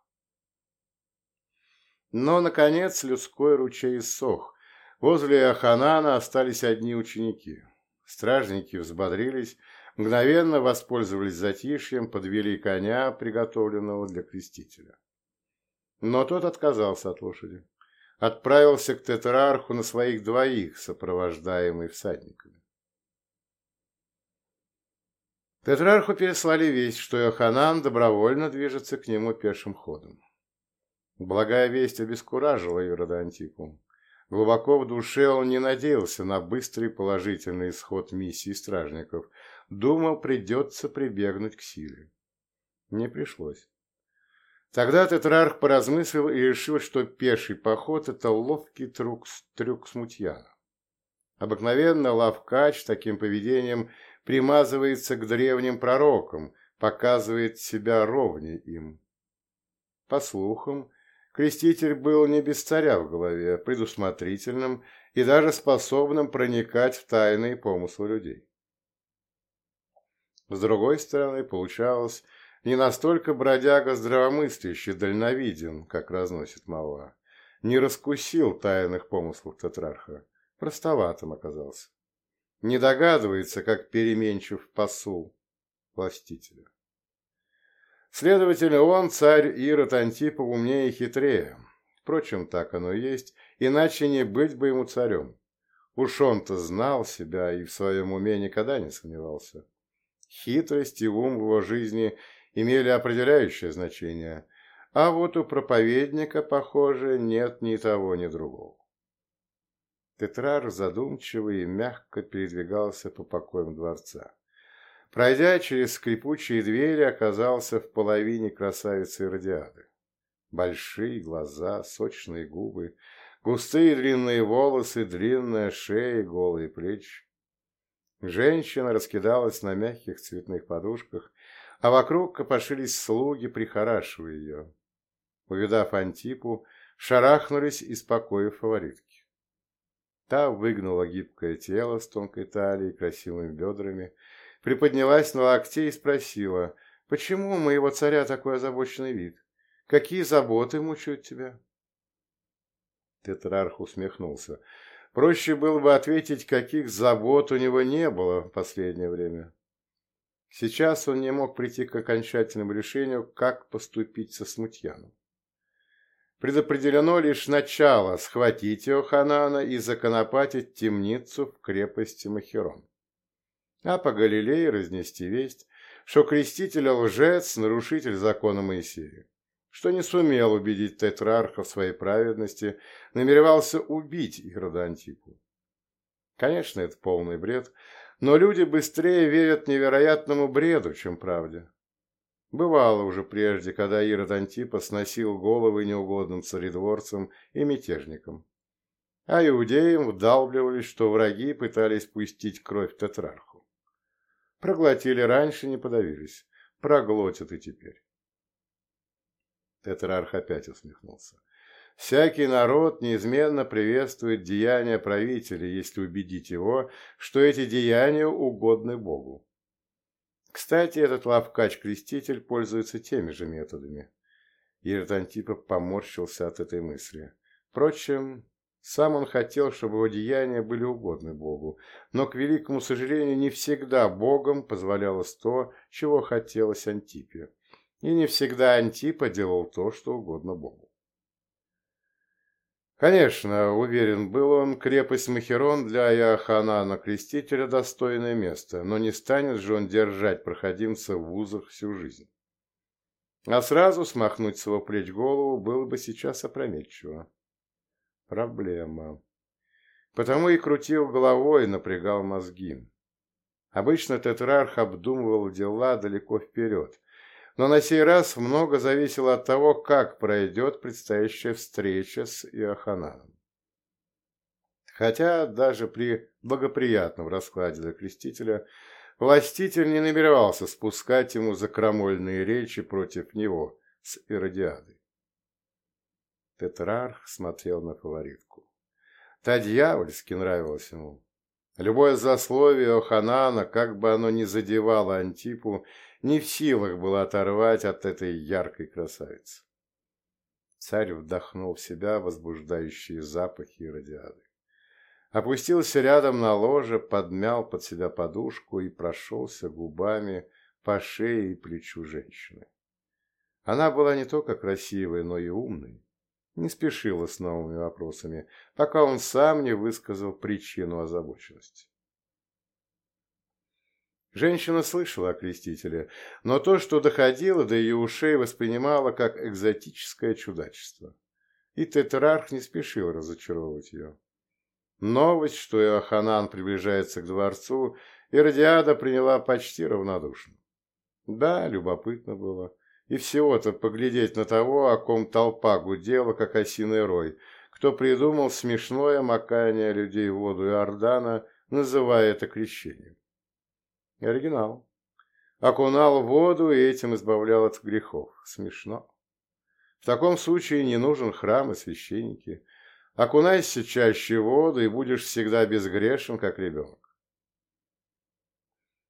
Но, наконец, людской ручей иссох. Возле Иоханана остались одни ученики. Стражники взбодрились, мгновенно воспользовались затишьем, подвели коня, приготовленного для крестителя. Но тот отказался от лошади. Отправился к тетрарху на своих двоих, сопровождаемый всадниками. Тетрарху переслали весть, что Йоханан добровольно движется к нему пешим ходом. Благая весть обескуражила Ирода Антипу. Глубоко в душе он не надеялся на быстрый положительный исход миссии стражников. Думал, придется прибегнуть к силе. Не пришлось. Тогда Тетрарх поразмыслил и решил, что пеший поход – это ловкий трюк, трюк смутьяна. Обыкновенно Лавкач таким поведением примазывается к древним пророкам, показывает себя ровнее им. По слухам, креститель был не без царя в голове, предусмотрительным и даже способным проникать в тайные помыслы людей. С другой стороны, получалось, не настолько бродяга здравомыслящий, дальновиден, как разносит молва. Не раскусил тайных помыслов тетрарха. Простоватым оказался. Не догадывается, как переменчив посул властителя. Следовательно, он, царь Ирод Антипов, умнее и хитрее. Впрочем, так оно и есть, иначе не быть бы ему царем. Уж он-то знал себя и в своем уме никогда не сомневался. Хитрость и ум в его жизни имели определяющее значение, а вот у проповедника, похоже, нет ни того, ни другого. Тетрар задумчиво и мягко передвигался по покоям дворца. Пройдя через скрипучие двери, оказался в половине красавицы Родиады. Большие глаза, сочные губы, густые длинные волосы, длинная шея, голые плечи. Женщина раскидалась на мягких цветных подушках, а вокруг копошились слуги, прихорашивая ее. Увидав Антипу, шарахнулись из покоя фаворитки. Та выгнула гибкое тело с тонкой талией и красивыми бедрами, приподнялась на локте и спросила, «Почему у моего царя такой озабоченный вид? Какие заботы мучают тебя?» Тетрарх усмехнулся. Проще было бы ответить, каких забот у него не было в последнее время. Сейчас он не мог прийти к окончательному решению, как поступить со смутьяном. Предопределено лишь начало схватить Иоханана и законопатить темницу в крепости Махерон. А по Галилее разнести весть, что креститель лжец, нарушитель закона Моисея. что не сумел убедить тетрарха в своей праведности, намеревался убить Ирода Антипу. Конечно, это полный бред, но люди быстрее верят невероятному бреду, чем правде. Бывало уже прежде, когда Ирод Антипа сносил головы неугодным царедворцам и мятежникам. А иудеям вдалбливались, что враги пытались пустить кровь тетрарху. Проглотили раньше, не подавились. Проглотят и теперь. Тетрарх опять усмехнулся. Всякий народ неизменно приветствует деяния правителя, если убедить его, что эти деяния угодны Богу. Кстати, этот лавкач-креститель пользуется теми же методами. Ирод Антипов поморщился от этой мысли. Впрочем, сам он хотел, чтобы его деяния были угодны Богу, но, к великому сожалению, не всегда Богом позволялось то, чего хотелось Антипе, и не всегда Антипа делал то, что угодно Богу. Конечно, уверен был он, крепость Махерон для Иоханана Крестителя достойное место, но не станет же он держать проходимца в вузах всю жизнь. А сразу смахнуть с его плеч голову было бы сейчас опрометчиво. Проблема. Потому и крутил головой, напрягал мозги. Обычно тетрарх обдумывал дела далеко вперед, но на сей раз много зависело от того, как пройдет предстоящая встреча с Иохананом. Хотя даже при благоприятном раскладе для крестителя властитель не намеревался спускать ему закромольные речи против него с Иродиадой. Тетрарх смотрел на фаворитку. Та дьявольски нравилась ему. Любое засловие Оханана, как бы оно ни задевало Антипу, не в силах было оторвать от этой яркой красавицы. Царь вдохнул в себя возбуждающие запахи радиады. Опустился рядом на ложе, подмял под себя подушку и прошелся губами по шее и плечу женщины. Она была не только красивой, но и умной. Не спешила с новыми вопросами, пока он сам не высказал причину озабоченности. Женщина слышала о крестителе, но то, что доходило до ее ушей, воспринимала как экзотическое чудачество. И тетрарх не спешил разочаровывать ее. Новость, что Иоханан приближается к дворцу, Иродиада приняла почти равнодушно. Да, любопытно было. И всего-то поглядеть на того, о ком толпа гудела, как осиный рой, кто придумал смешное макание людей в воду Иордана, называя это крещением. Оригинал. Окунал в воду и этим избавлял от грехов. Смешно. В таком случае не нужен храм и священники. Окунайся чаще в воду и будешь всегда безгрешен, как ребенок.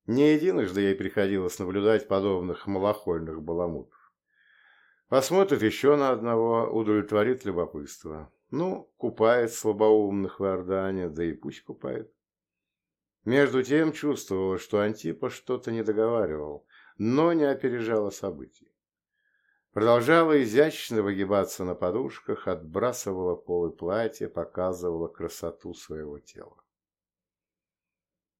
Не единожды ей приходилось наблюдать подобных малохольных баламутов. Посмотрит еще на одного, удовлетворит любопытство. Ну, купает слабоумных в Иордане, да и пусть купает. Между тем чувствовала, что Антипа что-то не договаривал, но не опережала событий. Продолжала изящно выгибаться на подушках, отбрасывала полы платья, показывала красоту своего тела.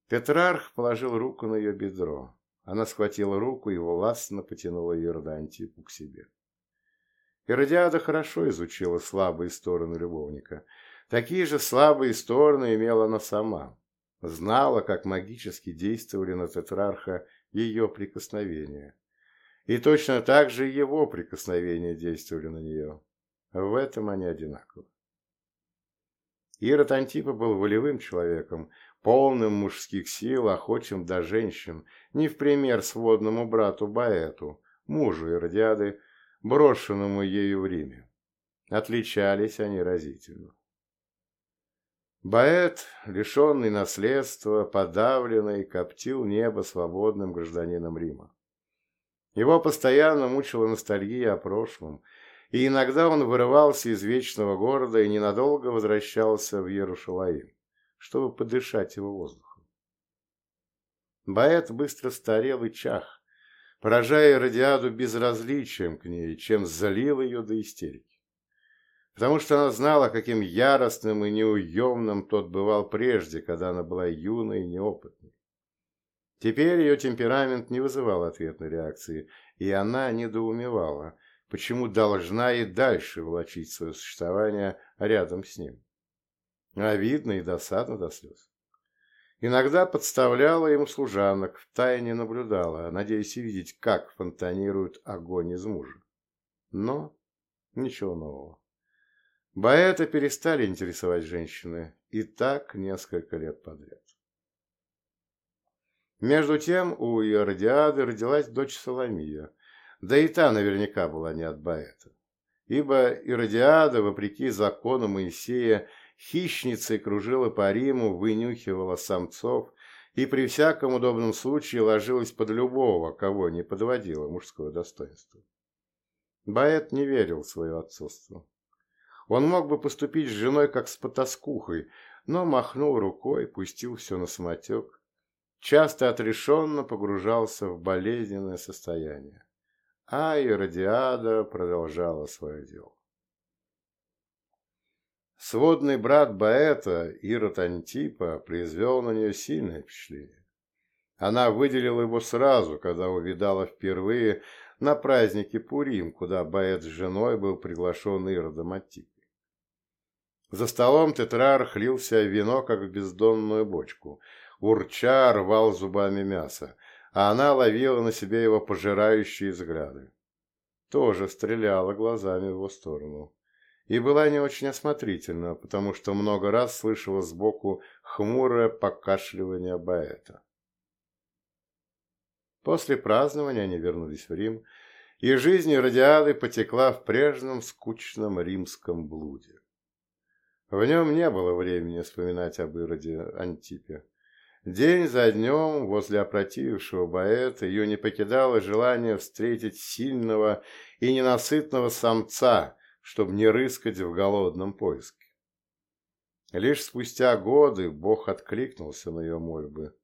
Петрарх положил руку на ее бедро. Она схватила руку и властно потянула Ерда Антипу к себе. Иродиада хорошо изучила слабые стороны любовника. Такие же слабые стороны имела она сама знала, как магически действовали на тетрарха ее прикосновения. И точно так же его прикосновения действовали на нее. В этом они одинаковы. Ирод был волевым человеком, полным мужских сил, охочим до женщин, не в пример сводному брату Баэту, мужу Иродиады, брошенному ею в Риме. Отличались они разительно. Баэт, лишенный наследства, подавленный, коптил небо свободным гражданином Рима. Его постоянно мучила ностальгия о прошлом, и иногда он вырывался из вечного города и ненадолго возвращался в Иерушалаим, чтобы подышать его воздухом. Баэт быстро старел и чах, поражая Радиаду безразличием к ней, чем залил ее до истерики потому что она знала, каким яростным и неуемным тот бывал прежде, когда она была юной и неопытной. Теперь ее темперамент не вызывал ответной реакции, и она недоумевала, почему должна и дальше влачить свое существование рядом с ним. А видно и досадно до слез. Иногда подставляла ему служанок, втайне наблюдала, надеясь видеть, как фонтанирует огонь из мужа. Но ничего нового. Баэта перестали интересовать женщины, и так несколько лет подряд. Между тем у Иордиады родилась дочь Соломия, да и та наверняка была не от Баэта, ибо Иродиада, вопреки закону Моисея, хищницей кружила по Риму, вынюхивала самцов и при всяком удобном случае ложилась под любого, кого не подводило мужское достоинство. Баэт не верил в свое отцовство. Он мог бы поступить с женой как с потаскухой, но махнул рукой, пустил все на самотек, часто отрешенно погружался в болезненное состояние. А Иродиада продолжала свое дело. Сводный брат Баэта, Ирод Антипа, произвел на нее сильное впечатление. Она выделила его сразу, когда увидала впервые на празднике Пурим, куда Баэт с женой был приглашен Иродом Антипой. За столом тетрарх лился вино, как в бездонную бочку. Урча рвал зубами мясо, а она ловила на себе его пожирающие взгляды. Тоже стреляла глазами в его сторону и была не очень осмотрительна, потому что много раз слышала сбоку хмурое покашливание Баэта. После празднования они вернулись в Рим, и жизнь Радиады потекла в прежнем скучном римском блуде. В нем не было времени вспоминать об Ироде Антипе. День за днем возле опротивившего Баэта ее не покидало желание встретить сильного и ненасытного самца, чтобы не рыскать в голодном поиске. Лишь спустя годы Бог откликнулся на ее мольбы,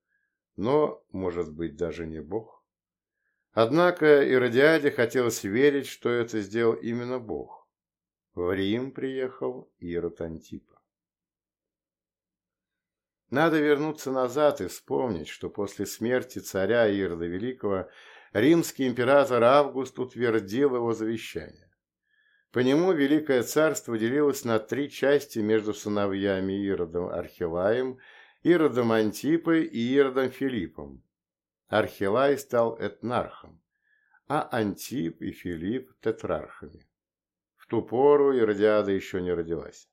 но, может быть, даже не Бог. Однако Иродиаде хотелось верить, что это сделал именно Бог. В Рим приехал Ирод Антипа. Надо вернуться назад и вспомнить, что после смерти царя Ирода Великого римский император Август утвердил его завещание. По нему Великое Царство делилось на три части между сыновьями Иродом Архилаем, Иродом Антипой и Иродом Филиппом. Архилай стал этнархом, а Антип и Филипп – тетрархами. В ту пору Иродиада еще не родилась.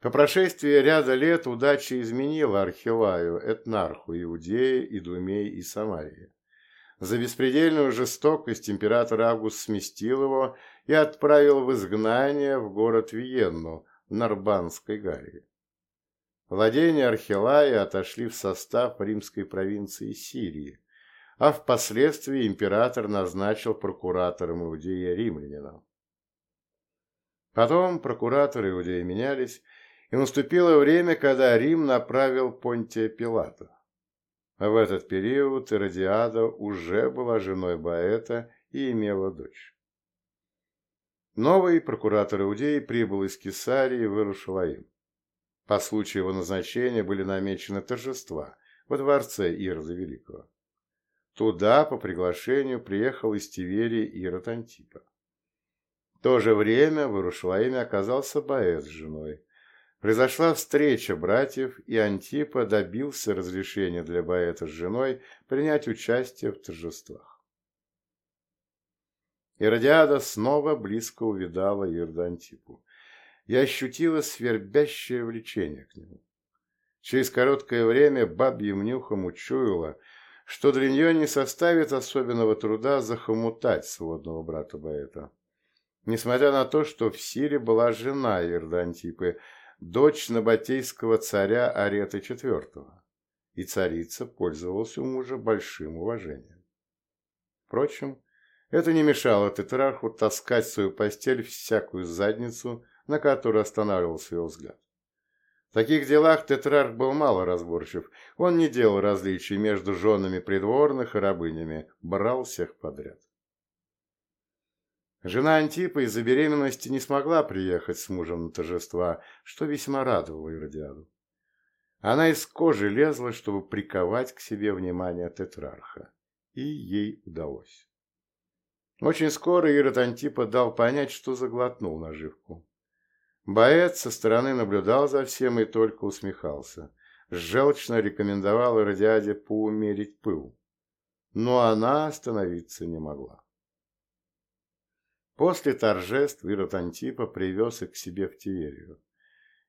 По прошествии ряда лет удача изменила Архилаю, этнарху Иудеи, Идумей и Самарии. За беспредельную жестокость император Август сместил его и отправил в изгнание в город Виенну, Нарбанской Галлии. Владения Архилая отошли в состав римской провинции Сирии, а впоследствии император назначил прокуратором Иудея римлянина. Потом прокураторы Иудеи менялись, и наступило время, когда Рим направил Понтия Пилата. В этот период Иродиада уже была женой Баэта и имела дочь. Новый прокуратор Иудеи прибыл из Кесарии в Иерушалаим. По случаю его назначения были намечены торжества во дворце Ирода Великого. Туда по приглашению приехал из Тиверии Ирод Антипа. В то же время в Иерушалаиме оказался Баэт с женой, Произошла встреча братьев, и Антипа добился разрешения для Баэта с женой принять участие в торжествах. Иродиада снова близко увидала Ирда Антипу и ощутила свербящее влечение к нему. Через короткое время бабьим нюхом учуяла, что для нее не составит особенного труда захомутать сводного брата Баэта. Несмотря на то, что в Сире была жена Ирда Антипы, дочь набатейского царя Арета IV, и царица пользовалась у мужа большим уважением. Впрочем, это не мешало тетрарху таскать в свою постель всякую задницу, на которую останавливался его взгляд. В таких делах тетрарх был мало разборчив, он не делал различий между женами придворных и рабынями, брал всех подряд. Жена Антипа из-за беременности не смогла приехать с мужем на торжества, что весьма радовало Иродиаду. Она из кожи лезла, чтобы приковать к себе внимание тетрарха, и ей удалось. Очень скоро Ирод Антипа дал понять, что заглотнул наживку. Боец со стороны наблюдал за всем и только усмехался. Желчно рекомендовал Иродиаде поумерить пыл. Но она остановиться не могла. После торжеств Ирод Антипа привез их к себе в Тиверию.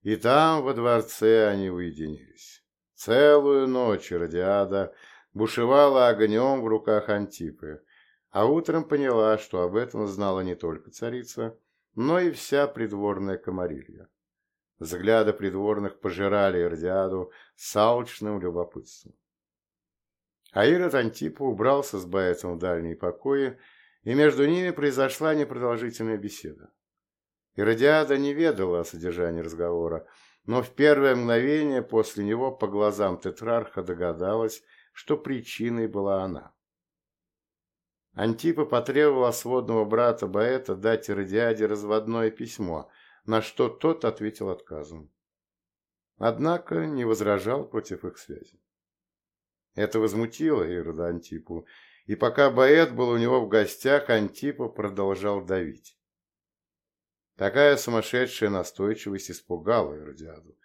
И там, во дворце, они уединились. Целую ночь Иродиада бушевала огнем в руках Антипы, а утром поняла, что об этом знала не только царица, но и вся придворная комарилья. Взгляды придворных пожирали Иродиаду с алчным любопытством. А Ирод Антипа убрался с Боэцем в дальние покои, и между ними произошла непродолжительная беседа. Иродиада не ведала о содержании разговора, но в первое мгновение после него по глазам тетрарха догадалась, что причиной была она. Антипа потребовала сводного брата Баэта дать Иродиаде разводное письмо, на что тот ответил отказом. Однако не возражал против их связи. Это возмутило Ирода Антипу, и пока Баэт был у него в гостях, Антипа продолжал давить. Такая сумасшедшая настойчивость испугала Иродиаду.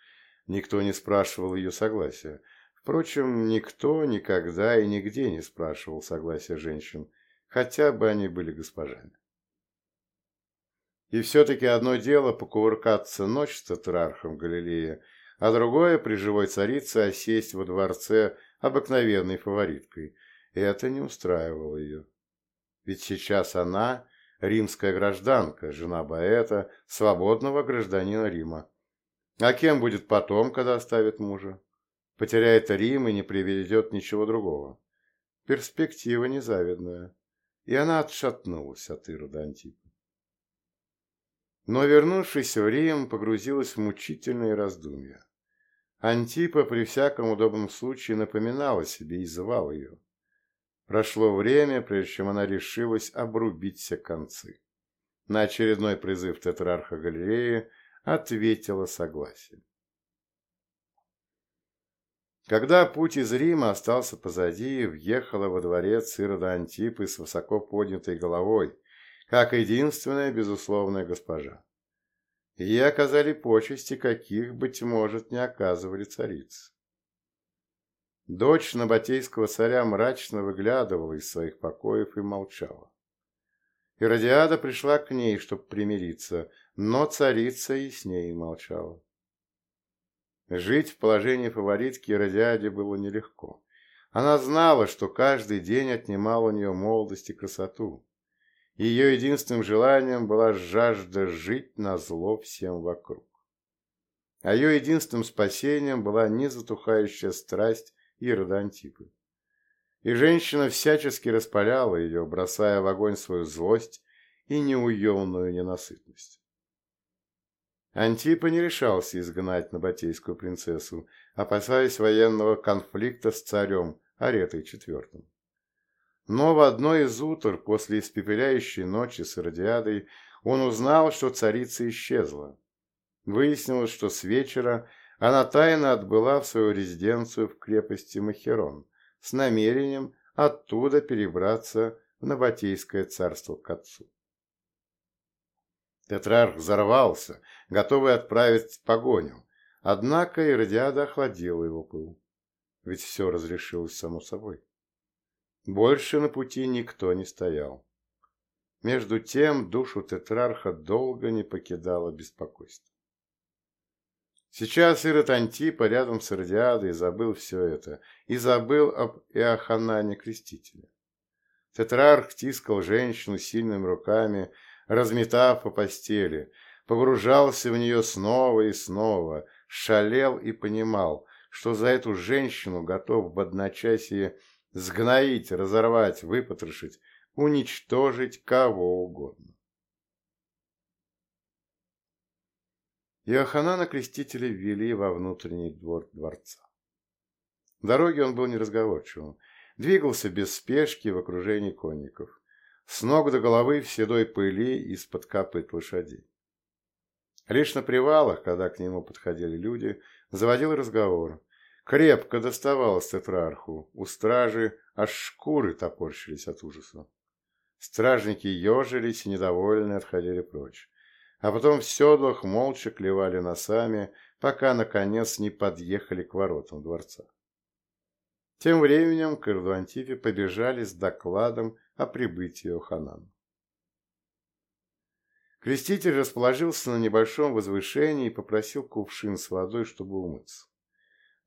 Никто не спрашивал ее согласия. Впрочем, никто никогда и нигде не спрашивал согласия женщин, хотя бы они были госпожами. И все-таки одно дело покувыркаться ночь с тетрархом Галилея, а другое при живой царице осесть во дворце обыкновенной фавориткой. И это не устраивало ее. Ведь сейчас она римская гражданка, жена Баэта, свободного гражданина Рима. А кем будет потом, когда оставит мужа? Потеряет Рим и не приведет ничего другого. Перспектива незавидная и она отшатнулась от Ирода Антипа. Но, вернувшись в Рим, погрузилась в мучительные раздумья. Антипа при всяком удобном случае напоминала себе и звал ее. Прошло время, прежде чем она решилась обрубить все концы. На очередной призыв тетрарха Галереи ответила согласием. Когда путь из Рима остался позади, въехала во дворец Ирода Антипы с высоко поднятой головой, как единственная безусловная госпожа. Ей оказали почести, каких, быть может, не оказывали царицы. Дочь набатейского царя мрачно выглядывала из своих покоев и молчала. Иродиада пришла к ней, чтобы примириться, но царица и с ней молчала. Жить в положении фаворитки Родиаде было нелегко. Она знала, что каждый день отнимал у нее молодость и красоту. Ее единственным желанием была жажда жить на зло всем вокруг. А ее единственным спасением была незатухающая страсть Ирода Антипы. И женщина всячески распаляла ее, бросая в огонь свою злость и неуемную ненасытность. Антипа не решался изгнать набатейскую принцессу, опасаясь военного конфликта с царем Аретой IV. Но в одной из утр после испепеляющей ночи с Иродиадой он узнал, что царица исчезла. Выяснилось, что с вечера она тайно отбыла в свою резиденцию в крепости Махерон с намерением оттуда перебраться в Набатейское царство к отцу. Тетрарх взорвался, готовый отправить погоню, однако Иродиада охладила его пыл. Ведь все разрешилось само собой. Больше на пути никто не стоял. Между тем душу Тетрарха долго не покидало беспокойство. Сейчас Ирод Антипа рядом с Иродиадой забыл все это и забыл об Иоханане Крестителе. Тетрарх тискал женщину сильными руками, разметав по постели, погружался в нее снова и снова, шалел и понимал, что за эту женщину готов в одночасье сгноить, разорвать, выпотрошить, уничтожить кого угодно. Иоханана Крестителя ввели во внутренний двор дворца. В дороге он был неразговорчивым, двигался без спешки в окружении конников с ног до головы в седой пыли из-под копыт лошадей. Лишь на привалах, когда к нему подходили люди, заводил разговор. Крепко доставалось тетрарху, у стражи аж шкуры топорщились от ужаса. Стражники ежились и недовольны отходили прочь. А потом в седлах молча клевали носами, пока, наконец, не подъехали к воротам дворца. Тем временем к Ирду побежали с докладом о прибытии Оханана. Креститель расположился на небольшом возвышении и попросил кувшин с водой, чтобы умыться.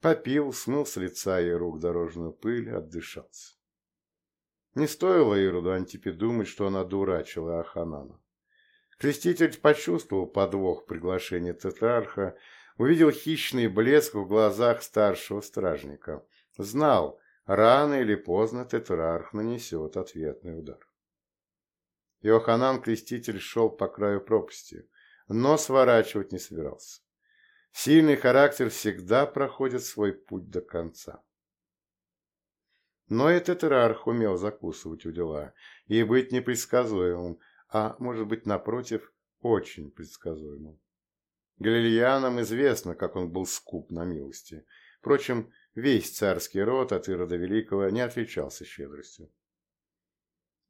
Попил, смыл с лица и рук дорожную пыль, отдышался. Не стоило Ироду Антипе думать, что она дурачила Аханана. Креститель почувствовал подвох приглашения тетрарха, увидел хищный блеск в глазах старшего стражника. Знал, рано или поздно тетрарх нанесет ответный удар. Иоханан Креститель шел по краю пропасти, но сворачивать не собирался. Сильный характер всегда проходит свой путь до конца. Но этот иерарх умел закусывать у дела и быть непредсказуемым, а, может быть, напротив, очень предсказуемым. Галилеянам известно, как он был скуп на милости. Впрочем, весь царский род от Ирода Великого не отличался щедростью.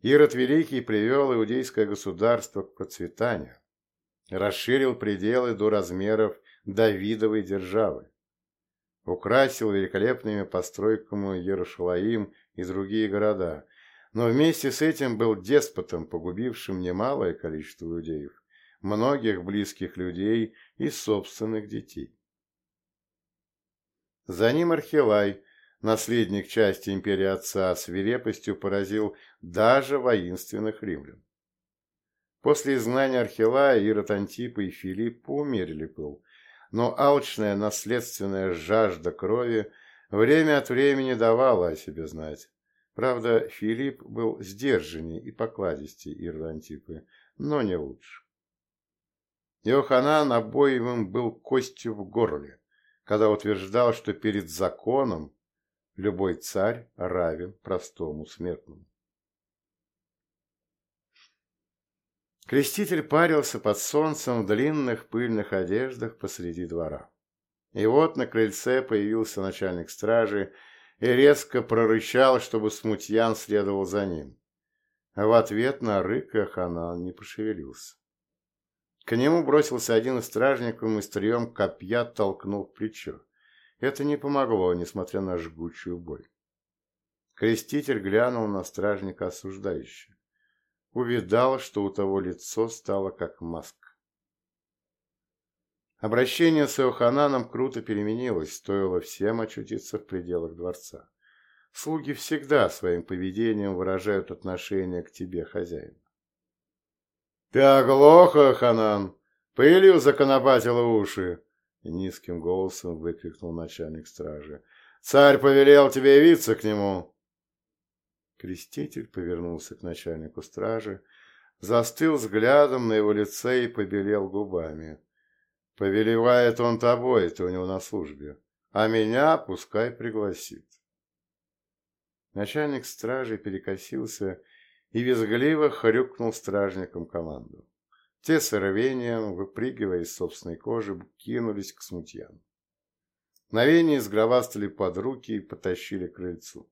Ирод Великий привел иудейское государство к процветанию, расширил пределы до размеров Давидовой державы, украсил великолепными постройками Иерушалаим и другие города, но вместе с этим был деспотом, погубившим немалое количество иудеев, многих близких людей и собственных детей. За ним Архилай, наследник части империи отца, свирепостью поразил даже воинственных римлян. После изгнания Архилая Ирод Антипа и Филипп поумерили пыл, но алчная наследственная жажда крови время от времени давала о себе знать. Правда, Филипп был сдержаннее и покладистей Ирда Антипы, но не лучше. Иоханан обоим был костью в горле, когда утверждал, что перед законом любой царь равен простому смертному. Креститель парился под солнцем в длинных пыльных одеждах посреди двора. И вот на крыльце появился начальник стражи и резко прорычал, чтобы смутьян следовал за ним. В ответ на рык Аханан не пошевелился. К нему бросился один из стражников и стрием копья толкнул в плечо. Это не помогло, несмотря на жгучую боль. Креститель глянул на стражника осуждающе увидал, что у того лицо стало как маска. Обращение с Иохананом круто переменилось, стоило всем очутиться в пределах дворца. Слуги всегда своим поведением выражают отношение к тебе, хозяин. «Ты оглох, Иоханан! Пылью законопатила уши!» Низким голосом выкрикнул начальник стражи. «Царь повелел тебе явиться к нему!» Креститель повернулся к начальнику стражи, застыл взглядом на его лице и побелел губами. «Повелевает он тобой, ты у него на службе, а меня пускай пригласит». Начальник стражи перекосился и визгливо хрюкнул стражникам команду. Те с рвением, выпрыгивая из собственной кожи, кинулись к смутьяну. Мгновение сгробастали под руки и потащили к крыльцу.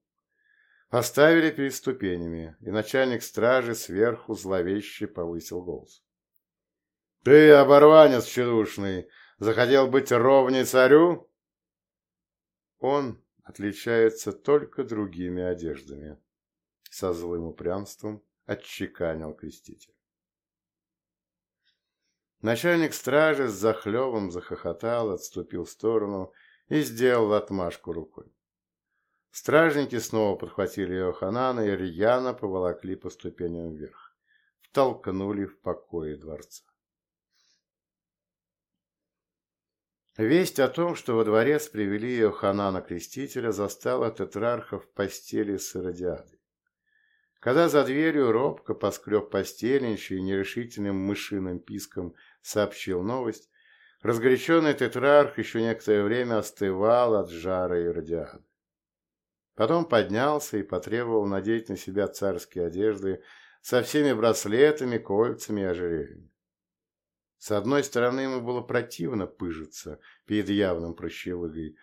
Оставили перед ступенями, и начальник стражи сверху зловеще повысил голос. «Ты, оборванец тщедушный, захотел быть ровней царю?» Он отличается только другими одеждами, со злым упрямством отчеканил креститель. Начальник стражи с захлебом захохотал, отступил в сторону и сделал отмашку рукой. Стражники снова подхватили Иоханана и рьяно поволокли по ступеням вверх. Втолкнули в покое дворца. Весть о том, что во дворец привели Иоханана Крестителя, застала тетрарха в постели с Иродиадой. Когда за дверью робко поскреб постельничий и нерешительным мышиным писком сообщил новость, разгоряченный тетрарх еще некоторое время остывал от жара Иродиады. Потом поднялся и потребовал надеть на себя царские одежды со всеми браслетами, кольцами и ожерельями. С одной стороны, ему было противно пыжиться перед явным прощелыгой,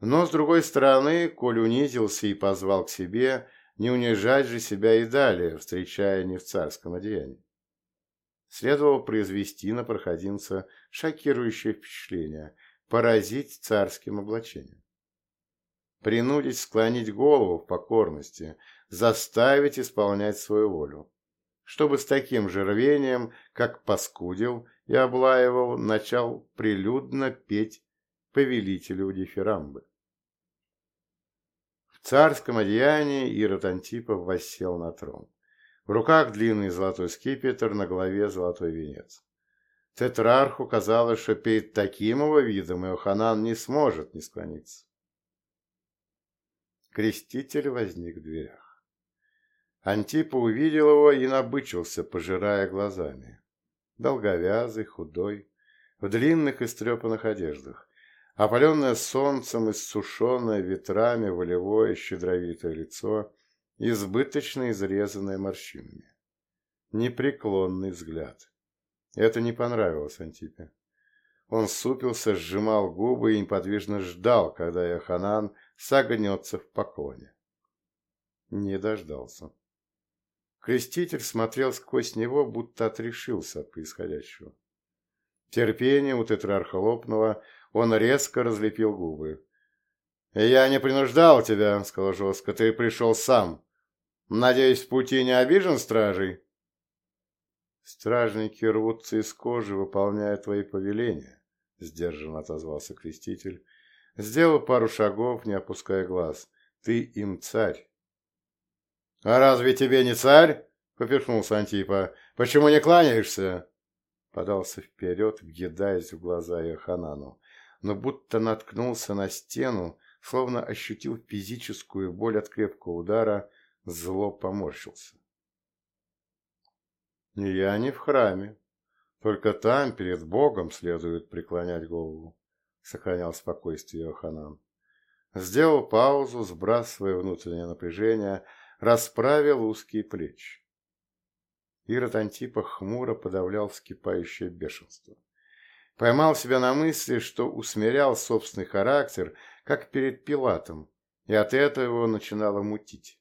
но с другой стороны, коль унизился и позвал к себе, не унижать же себя и далее, встречая не в царском одеянии. Следовало произвести на проходимца шокирующее впечатление, поразить царским облачением. Принудить склонить голову в покорности, заставить исполнять свою волю, чтобы с таким же рвением, как паскудил и облаивал, начал прилюдно петь повелителю дифирамбы. Царском одеянии Ирод Антипов воссел на трон. В руках длинный золотой скипетр, на голове золотой венец. Тетрарху казалось, что перед таким его видом Иоханан не сможет не склониться. Креститель возник в дверях. Антипа увидел его и набычился, пожирая глазами. Долговязый, худой, в длинных истрепанных одеждах, опаленное солнцем, иссушенное ветрами волевое щедровитое лицо, избыточно изрезанное морщинами. Непреклонный взгляд. Это не понравилось Антипе. Он супился, сжимал губы и неподвижно ждал, когда Яханан согнется в поклоне. Не дождался. Креститель смотрел сквозь него, будто отрешился от происходящего. Терпение у тетрарха лопнуло, он резко разлепил губы. «Я не принуждал тебя», — сказал жестко, — «ты пришел сам. Надеюсь, в пути не обижен стражей?» «Стражники рвутся из кожи, выполняя твои повеления», — сдержанно отозвался креститель. Сделал пару шагов, не опуская глаз. «Ты им царь». «А разве тебе не царь?» — поперхнулся Антипа. «Почему не кланяешься?» Подался вперед, въедаясь в глаза Иоханану но будто наткнулся на стену, словно ощутил физическую боль от крепкого удара, зло поморщился. «Я не в храме. Только там, перед Богом, следует преклонять голову», — сохранял спокойствие Йоханан. Сделал паузу, сбрасывая внутреннее напряжение, расправил узкие плечи. Ирод Антипа хмуро подавлял вскипающее бешенство. Поймал себя на мысли, что усмирял собственный характер, как перед Пилатом, и от этого его начинало мутить.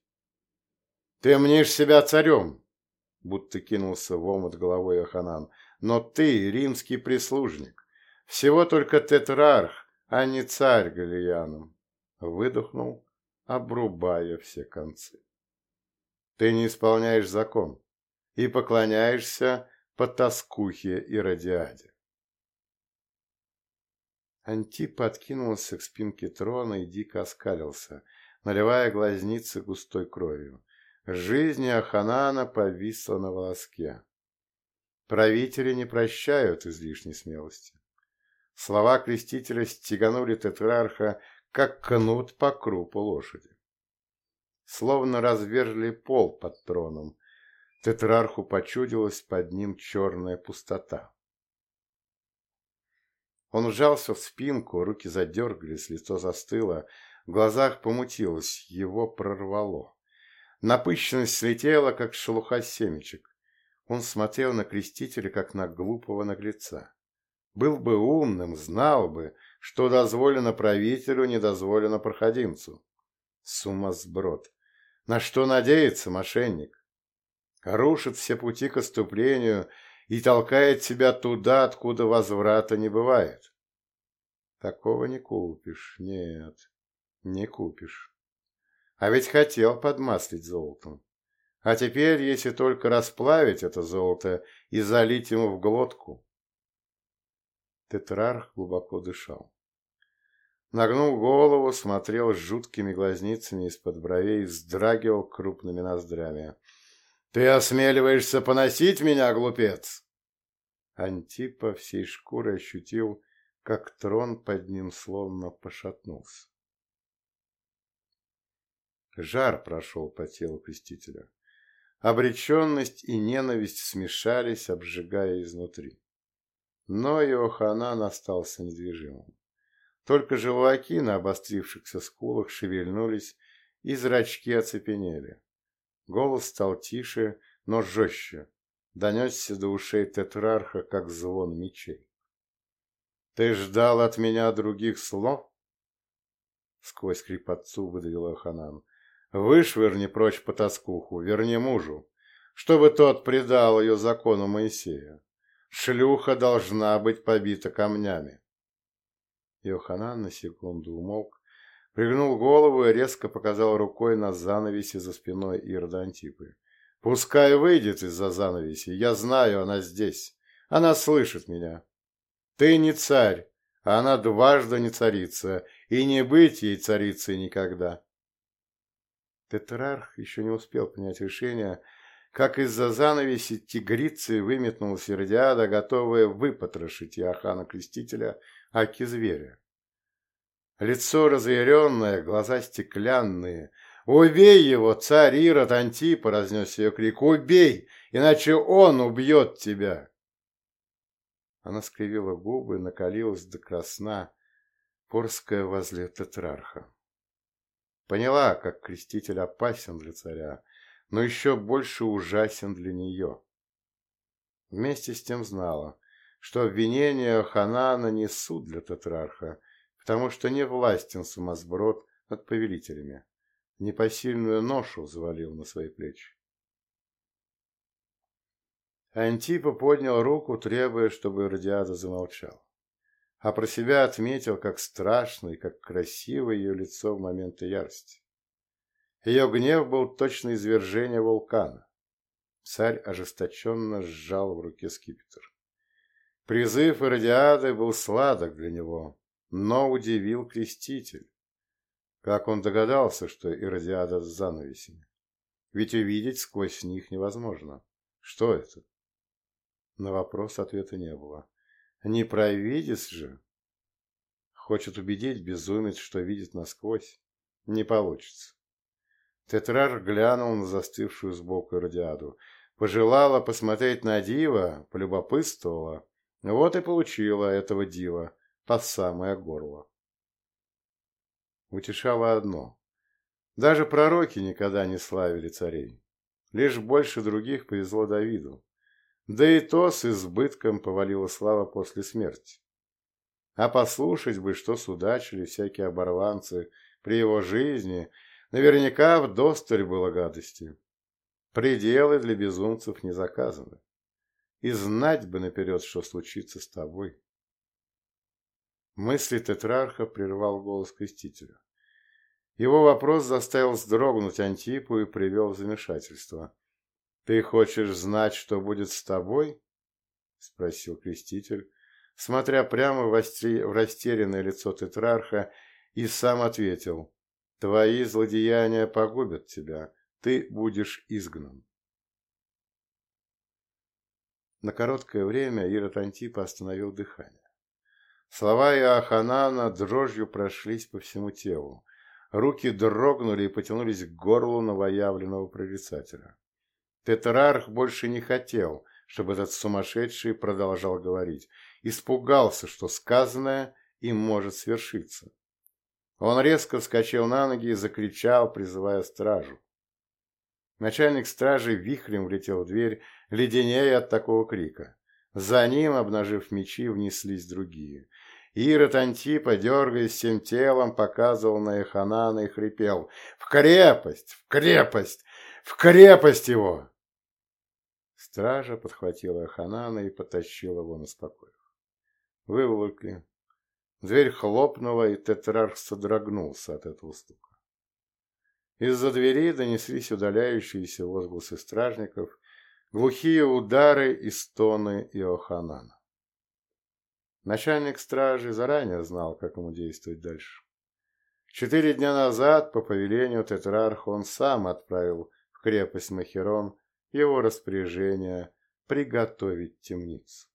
«Ты мнишь себя царем!» — будто кинулся в омут головой Йоханан. «Но ты римский прислужник, всего только тетрарх, а не царь Галияном!» Выдохнул, обрубая все концы. «Ты не исполняешь закон и поклоняешься по тоскухе и радиаде. Антип откинулся к спинке трона и дико оскалился, наливая глазницы густой кровью. Жизнь Аханана повисла на волоске. Правители не прощают излишней смелости. Слова крестителя стеганули тетрарха, как кнут по крупу лошади. Словно развержли пол под троном. Тетрарху почудилась под ним черная пустота. Он вжался в спинку, руки задергались, лицо застыло, в глазах помутилось, его прорвало. Напыщенность слетела, как шелуха семечек. Он смотрел на крестителя, как на глупого наглеца. Был бы умным, знал бы, что дозволено правителю, не дозволено проходимцу. Сумасброд. На что надеется мошенник? Рушит все пути к отступлению и толкает себя туда, откуда возврата не бывает. Такого не купишь, нет, не купишь. А ведь хотел подмаслить золотом. А теперь, если только расплавить это золото и залить ему в глотку. Тетрарх глубоко дышал. Нагнул голову, смотрел с жуткими глазницами из-под бровей, вздрагивал крупными ноздрями. «Ты осмеливаешься поносить меня, глупец?» Антипа всей шкурой ощутил, как трон под ним словно пошатнулся. Жар прошел по телу крестителя. Обреченность и ненависть смешались, обжигая изнутри. Но Иоханан остался недвижимым. Только желваки на обострившихся скулах шевельнулись, и зрачки оцепенели. Голос стал тише, но жестче, донесся до ушей тетрарха, как звон мечей. «Ты ждал от меня других слов?» Сквозь хрипотцу выдавил Ханан. Вышвырни прочь потаскуху, верни мужу, чтобы тот предал ее закону Моисея. Шлюха должна быть побита камнями. Йоханан на секунду умолк, пригнул голову и резко показал рукой на занавеси за спиной Ирда Антипы. «Пускай выйдет из-за занавеси, я знаю, она здесь, она слышит меня. Ты не царь, а она дважды не царица, и не быть ей царицей никогда». Тетрарх еще не успел принять решение, как из-за занавеси тигрицы выметнулась Иродиада, готовая выпотрошить Иохана Крестителя, аки зверя. Лицо разъяренное, глаза стеклянные. «Убей его, царь Ирод Антипа!» — разнес ее крик. «Убей, иначе он убьет тебя!» Она скривила губы, накалилась до красна, порская возле тетрарха. Поняла, как креститель опасен для царя, но еще больше ужасен для нее. Вместе с тем знала, что обвинения Ханана не для тетрарха, потому что не властен сумасброд над повелителями, непосильную ношу завалил на свои плечи. Антипа поднял руку, требуя, чтобы Радиада замолчал а про себя отметил, как страшно и как красиво ее лицо в моменты ярости. Ее гнев был точно извержение вулкана. Царь ожесточенно сжал в руке скипетр. Призыв Иродиады был сладок для него, но удивил креститель. Как он догадался, что Иродиада с занавесями? Ведь увидеть сквозь них невозможно. Что это? На вопрос ответа не было. Не провидец же. Хочет убедить безумец, что видит насквозь. Не получится. Тетрар глянул на застывшую сбоку радиаду. Пожелала посмотреть на дива, полюбопытствовала. Вот и получила этого дива под самое горло. Утешало одно. Даже пророки никогда не славили царей. Лишь больше других повезло Давиду. Да и то с избытком повалила слава после смерти. А послушать бы, что судачили всякие оборванцы при его жизни, наверняка в досталь было гадости. Пределы для безумцев не заказаны. И знать бы наперед, что случится с тобой. Мысли тетрарха прервал голос крестителя. Его вопрос заставил вздрогнуть Антипу и привел в замешательство. «Ты хочешь знать, что будет с тобой?» — спросил креститель, смотря прямо в растерянное лицо тетрарха, и сам ответил, «Твои злодеяния погубят тебя, ты будешь изгнан». На короткое время Ирод Антипа остановил дыхание. Слова Иоханана дрожью прошлись по всему телу. Руки дрогнули и потянулись к горлу новоявленного прорицателя. Тетрарх больше не хотел, чтобы этот сумасшедший продолжал говорить. Испугался, что сказанное им может свершиться. Он резко вскочил на ноги и закричал, призывая стражу. Начальник стражи вихрем влетел в дверь, леденея от такого крика. За ним, обнажив мечи, внеслись другие. Ирод Антипа, дергаясь всем телом, показывал на Эханана и хрипел «В крепость! В крепость! В крепость его!» Стража подхватила Ханана и потащила его на спокоев. Выволокли. Дверь хлопнула, и тетрарх содрогнулся от этого стука. Из-за двери донеслись удаляющиеся возгласы стражников, глухие удары и стоны Иоханана. Начальник стражи заранее знал, как ему действовать дальше. Четыре дня назад, по повелению тетрарха, он сам отправил в крепость Махерон его распоряжение приготовить темницу.